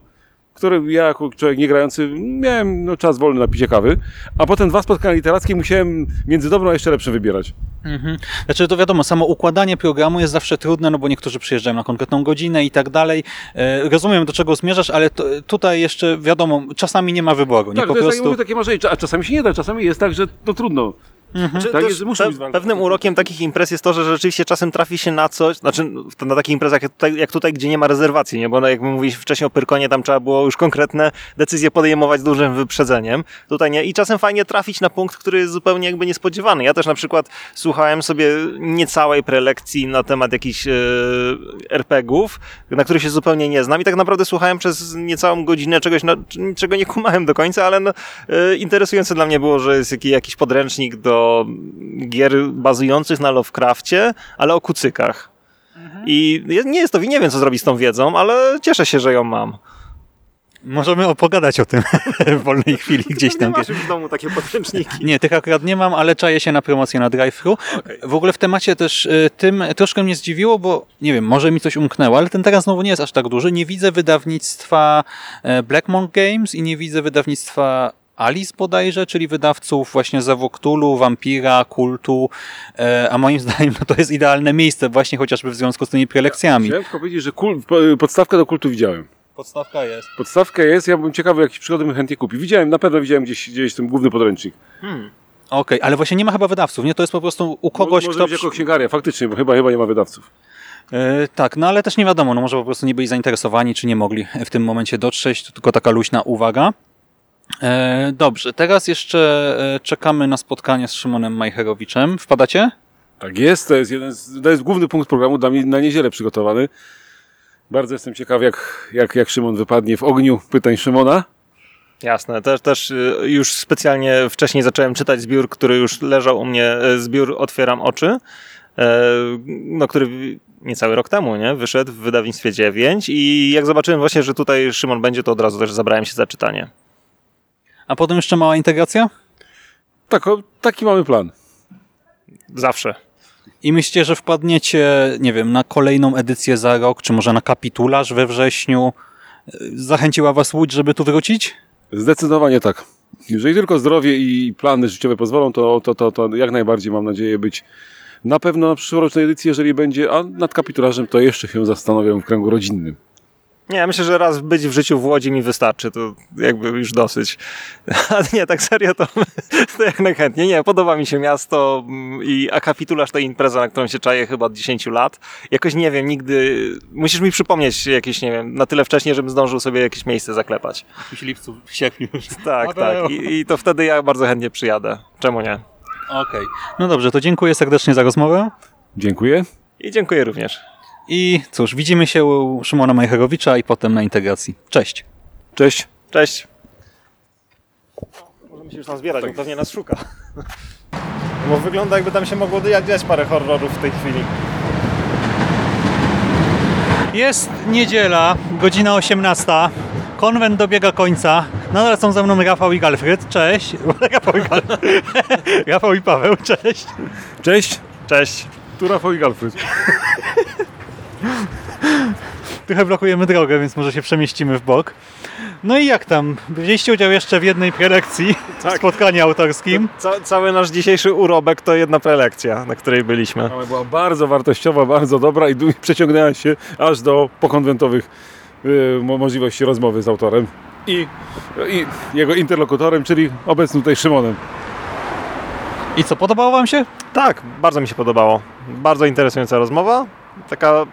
które ja jako człowiek niegrający miałem no, czas wolny na picie kawy, a potem dwa spotkania literackie musiałem między dobrą a jeszcze lepszym wybierać. Mhm. Znaczy to wiadomo, samo układanie programu jest zawsze trudne, no bo niektórzy przyjeżdżają na konkretną godzinę i tak dalej. E, Rozumiem, do czego zmierzasz, ale to, tutaj jeszcze wiadomo, czasami nie ma wyboru. Nie Tak, po to jest, tak, prostu... takie marzenie, a czasami się nie da, czasami jest tak, że to trudno. Czy Tak jest, pe- pewnym urokiem takich imprez jest to, że rzeczywiście czasem trafi się na coś, znaczy na takich imprezach jak tutaj, jak tutaj, gdzie nie ma rezerwacji, nie? bo no, jak my mówiliśmy wcześniej o Pyrkonie, tam trzeba było już konkretne decyzje podejmować z dużym wyprzedzeniem. Tutaj nie. I czasem fajnie trafić na punkt, który jest zupełnie jakby niespodziewany. Ja też na przykład słuchałem sobie niecałej prelekcji na temat jakichś e, RPG-ów, na których się zupełnie nie znam i tak naprawdę słuchałem przez niecałą godzinę czegoś, no, czego nie kumałem do końca, ale no, e, interesujące dla mnie było, że jest jaki- jakiś podręcznik do gier bazujących na Lovecrafcie, ale o kucykach. I nie jest to, nie wiem co zrobić z tą wiedzą, ale cieszę się, że ją mam. Możemy opogadać o tym w wolnej chwili gdzieś tam. już w domu takie podręczniki. Nie, tych akurat nie mam, ale czaję się na promocję na drive-thru. W ogóle w temacie też y, tym troszkę mnie zdziwiło, bo nie wiem, może mi coś umknęło, ale ten teraz znowu nie jest aż tak duży. Nie widzę wydawnictwa e, Blackmon Games i nie widzę wydawnictwa Alice bodajże, czyli wydawców właśnie Zewu Cthulhu, Vampira, Kultu, e, a moim zdaniem no, to jest idealne miejsce właśnie chociażby w związku z tymi prelekcjami. Chciałem tylko powiedzieć, że kul, po- podstawkę do kultu widziałem. Podstawka jest. Podstawkę jest, ja bym ciekawy, jakiś przygody bym chętnie kupił. Widziałem, na pewno widziałem gdzieś, gdzieś ten główny podręcznik. Okej, ale właśnie nie ma chyba wydawców, nie? To jest po prostu u kogoś, Może kto... być jako księgaria, faktycznie, bo chyba, chyba nie ma wydawców. E, tak, no ale też nie wiadomo, no może po prostu nie byli zainteresowani, czy nie mogli w tym momencie dotrzeć, to tylko taka luźna uwaga. E, dobrze, teraz jeszcze e, czekamy na spotkanie z Szymonem Majcherowiczem. Wpadacie? Tak jest, to jest jeden z, to jest główny punkt programu dla mnie na niedzielę przygotowany. Bardzo jestem ciekaw, jak, jak, jak Szymon wypadnie w ogniu pytań Szymona. Jasne, też, też y, już specjalnie wcześniej zacząłem czytać zbiór, który już leżał u mnie, e, zbiór Otwieram oczy, no, który niecały rok temu nie? wyszedł w wydawnictwie 9 i jak zobaczyłem właśnie, że tutaj Szymon będzie, to od razu też zabrałem się za czytanie. A potem jeszcze mała integracja? Tak, o, taki mamy plan. Zawsze. I myślicie, że wpadniecie, nie wiem, na kolejną edycję za rok, czy może na kapitularz we wrześniu? Zachęciła was Łódź, żeby tu wrócić? Zdecydowanie tak. jeżeli tylko zdrowie i plany życiowe pozwolą, to, to, to, to jak najbardziej mam nadzieję być na pewno na przyszłorocznej edycji, jeżeli będzie, a nad kapitularzem to jeszcze się zastanawiam w kręgu rodzinnym. Nie, myślę, że raz być w życiu w Łodzi mi wystarczy, to jakby już dosyć. Ale nie, tak serio to, to jak najchętniej. Nie, podoba mi się miasto i a kapitularz to impreza, na którą się czaję chyba od 10 lat. Jakoś nie wiem, nigdy, musisz mi przypomnieć jakieś, nie wiem, na tyle wcześnie, żebym zdążył sobie jakieś miejsce zaklepać. W lipcu, w sierpniu. Tak, Paweł. tak. I, I to wtedy ja bardzo chętnie przyjadę. Czemu nie? Okej. No dobrze, to dziękuję serdecznie za rozmowę. Dziękuję. I dziękuję również. I cóż, widzimy się u Szymona Majcherowicza i potem na integracji. Cześć. Cześć. Cześć. Możemy się już tam zbierać, bo pewnie nas szuka. Bo wygląda jakby tam się mogło dziać parę horrorów w tej chwili. Jest niedziela, godzina 18. Konwent dobiega końca. Nadal są ze mną Rafał i Galfryd. Cześć. Rafał i, Gal... Rafał i Paweł. Cześć. Cześć. Cześć. Tu Rafał i Galfryd. Trochę blokujemy drogę, więc może się przemieścimy w bok. No i jak tam? Wzięliście udział jeszcze w jednej prelekcji w Tak. spotkaniu autorskim. Ca- cały nasz dzisiejszy urobek to jedna prelekcja, na której byliśmy. Ale była bardzo wartościowa, bardzo dobra i przeciągnęła się aż do pokonwentowych y, mo- możliwości rozmowy z autorem i, i jego interlokutorem, czyli obecnym tutaj Szymonem. I co, podobało wam się? Tak, bardzo mi się podobało. Bardzo interesująca rozmowa. Taka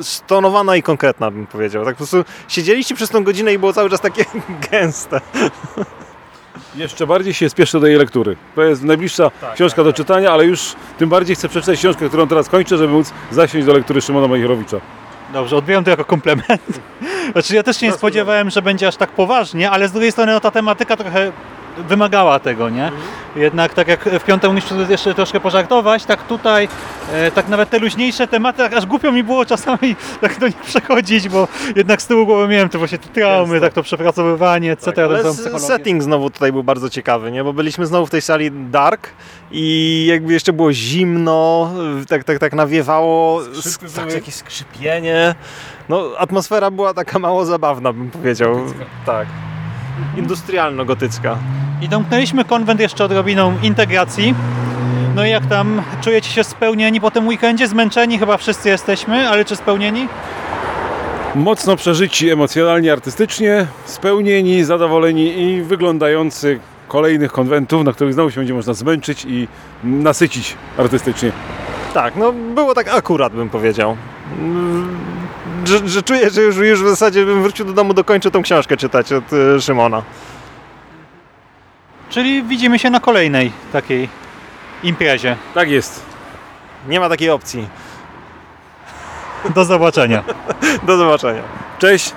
stonowana i konkretna, bym powiedział. Tak po prostu siedzieliście przez tą godzinę i było cały czas takie gęste. Jeszcze bardziej się spieszę do jej lektury. To jest najbliższa książka do czytania, ale już tym bardziej chcę przeczytać książkę, którą teraz kończę, żeby móc zasiąść do lektury Szymona Majcherowicza. Dobrze, odbieram to jako komplement. Znaczy ja też się nie spodziewałem, że będzie aż tak poważnie, ale z drugiej strony no, ta tematyka trochę wymagała tego, nie? Jednak tak jak w piątym musisz jeszcze troszkę pożartować, tak tutaj, e, tak nawet te luźniejsze tematy, tak aż głupio mi było czasami tak do nich przechodzić, bo jednak z tyłu głowy miałem te właśnie te traumy, tak to przepracowywanie, etc. Ale s- psychologię. setting znowu tutaj był bardzo ciekawy, nie? bo byliśmy znowu w tej sali dark i jakby jeszcze było zimno, tak, tak, tak nawiewało, Skrzypy tak, były. jakieś skrzypienie. No, atmosfera była taka mało zabawna, bym powiedział. Tak. Industrialno-gotycka. I domknęliśmy konwent jeszcze odrobiną integracji. No i jak tam czujecie się spełnieni po tym weekendzie? Zmęczeni chyba wszyscy jesteśmy, ale czy spełnieni? Mocno przeżyci emocjonalnie, artystycznie, spełnieni, zadowoleni i wyglądający kolejnych konwentów, na których znowu się będzie można zmęczyć i nasycić artystycznie. Tak, no było tak akurat, bym powiedział. Że, że czuję, że już, już w zasadzie bym wrócił do domu, dokończył tą książkę czytać od e, Szymona. Czyli widzimy się na kolejnej takiej imprezie. Tak jest. Nie ma takiej opcji. Do zobaczenia. Do zobaczenia. Cześć.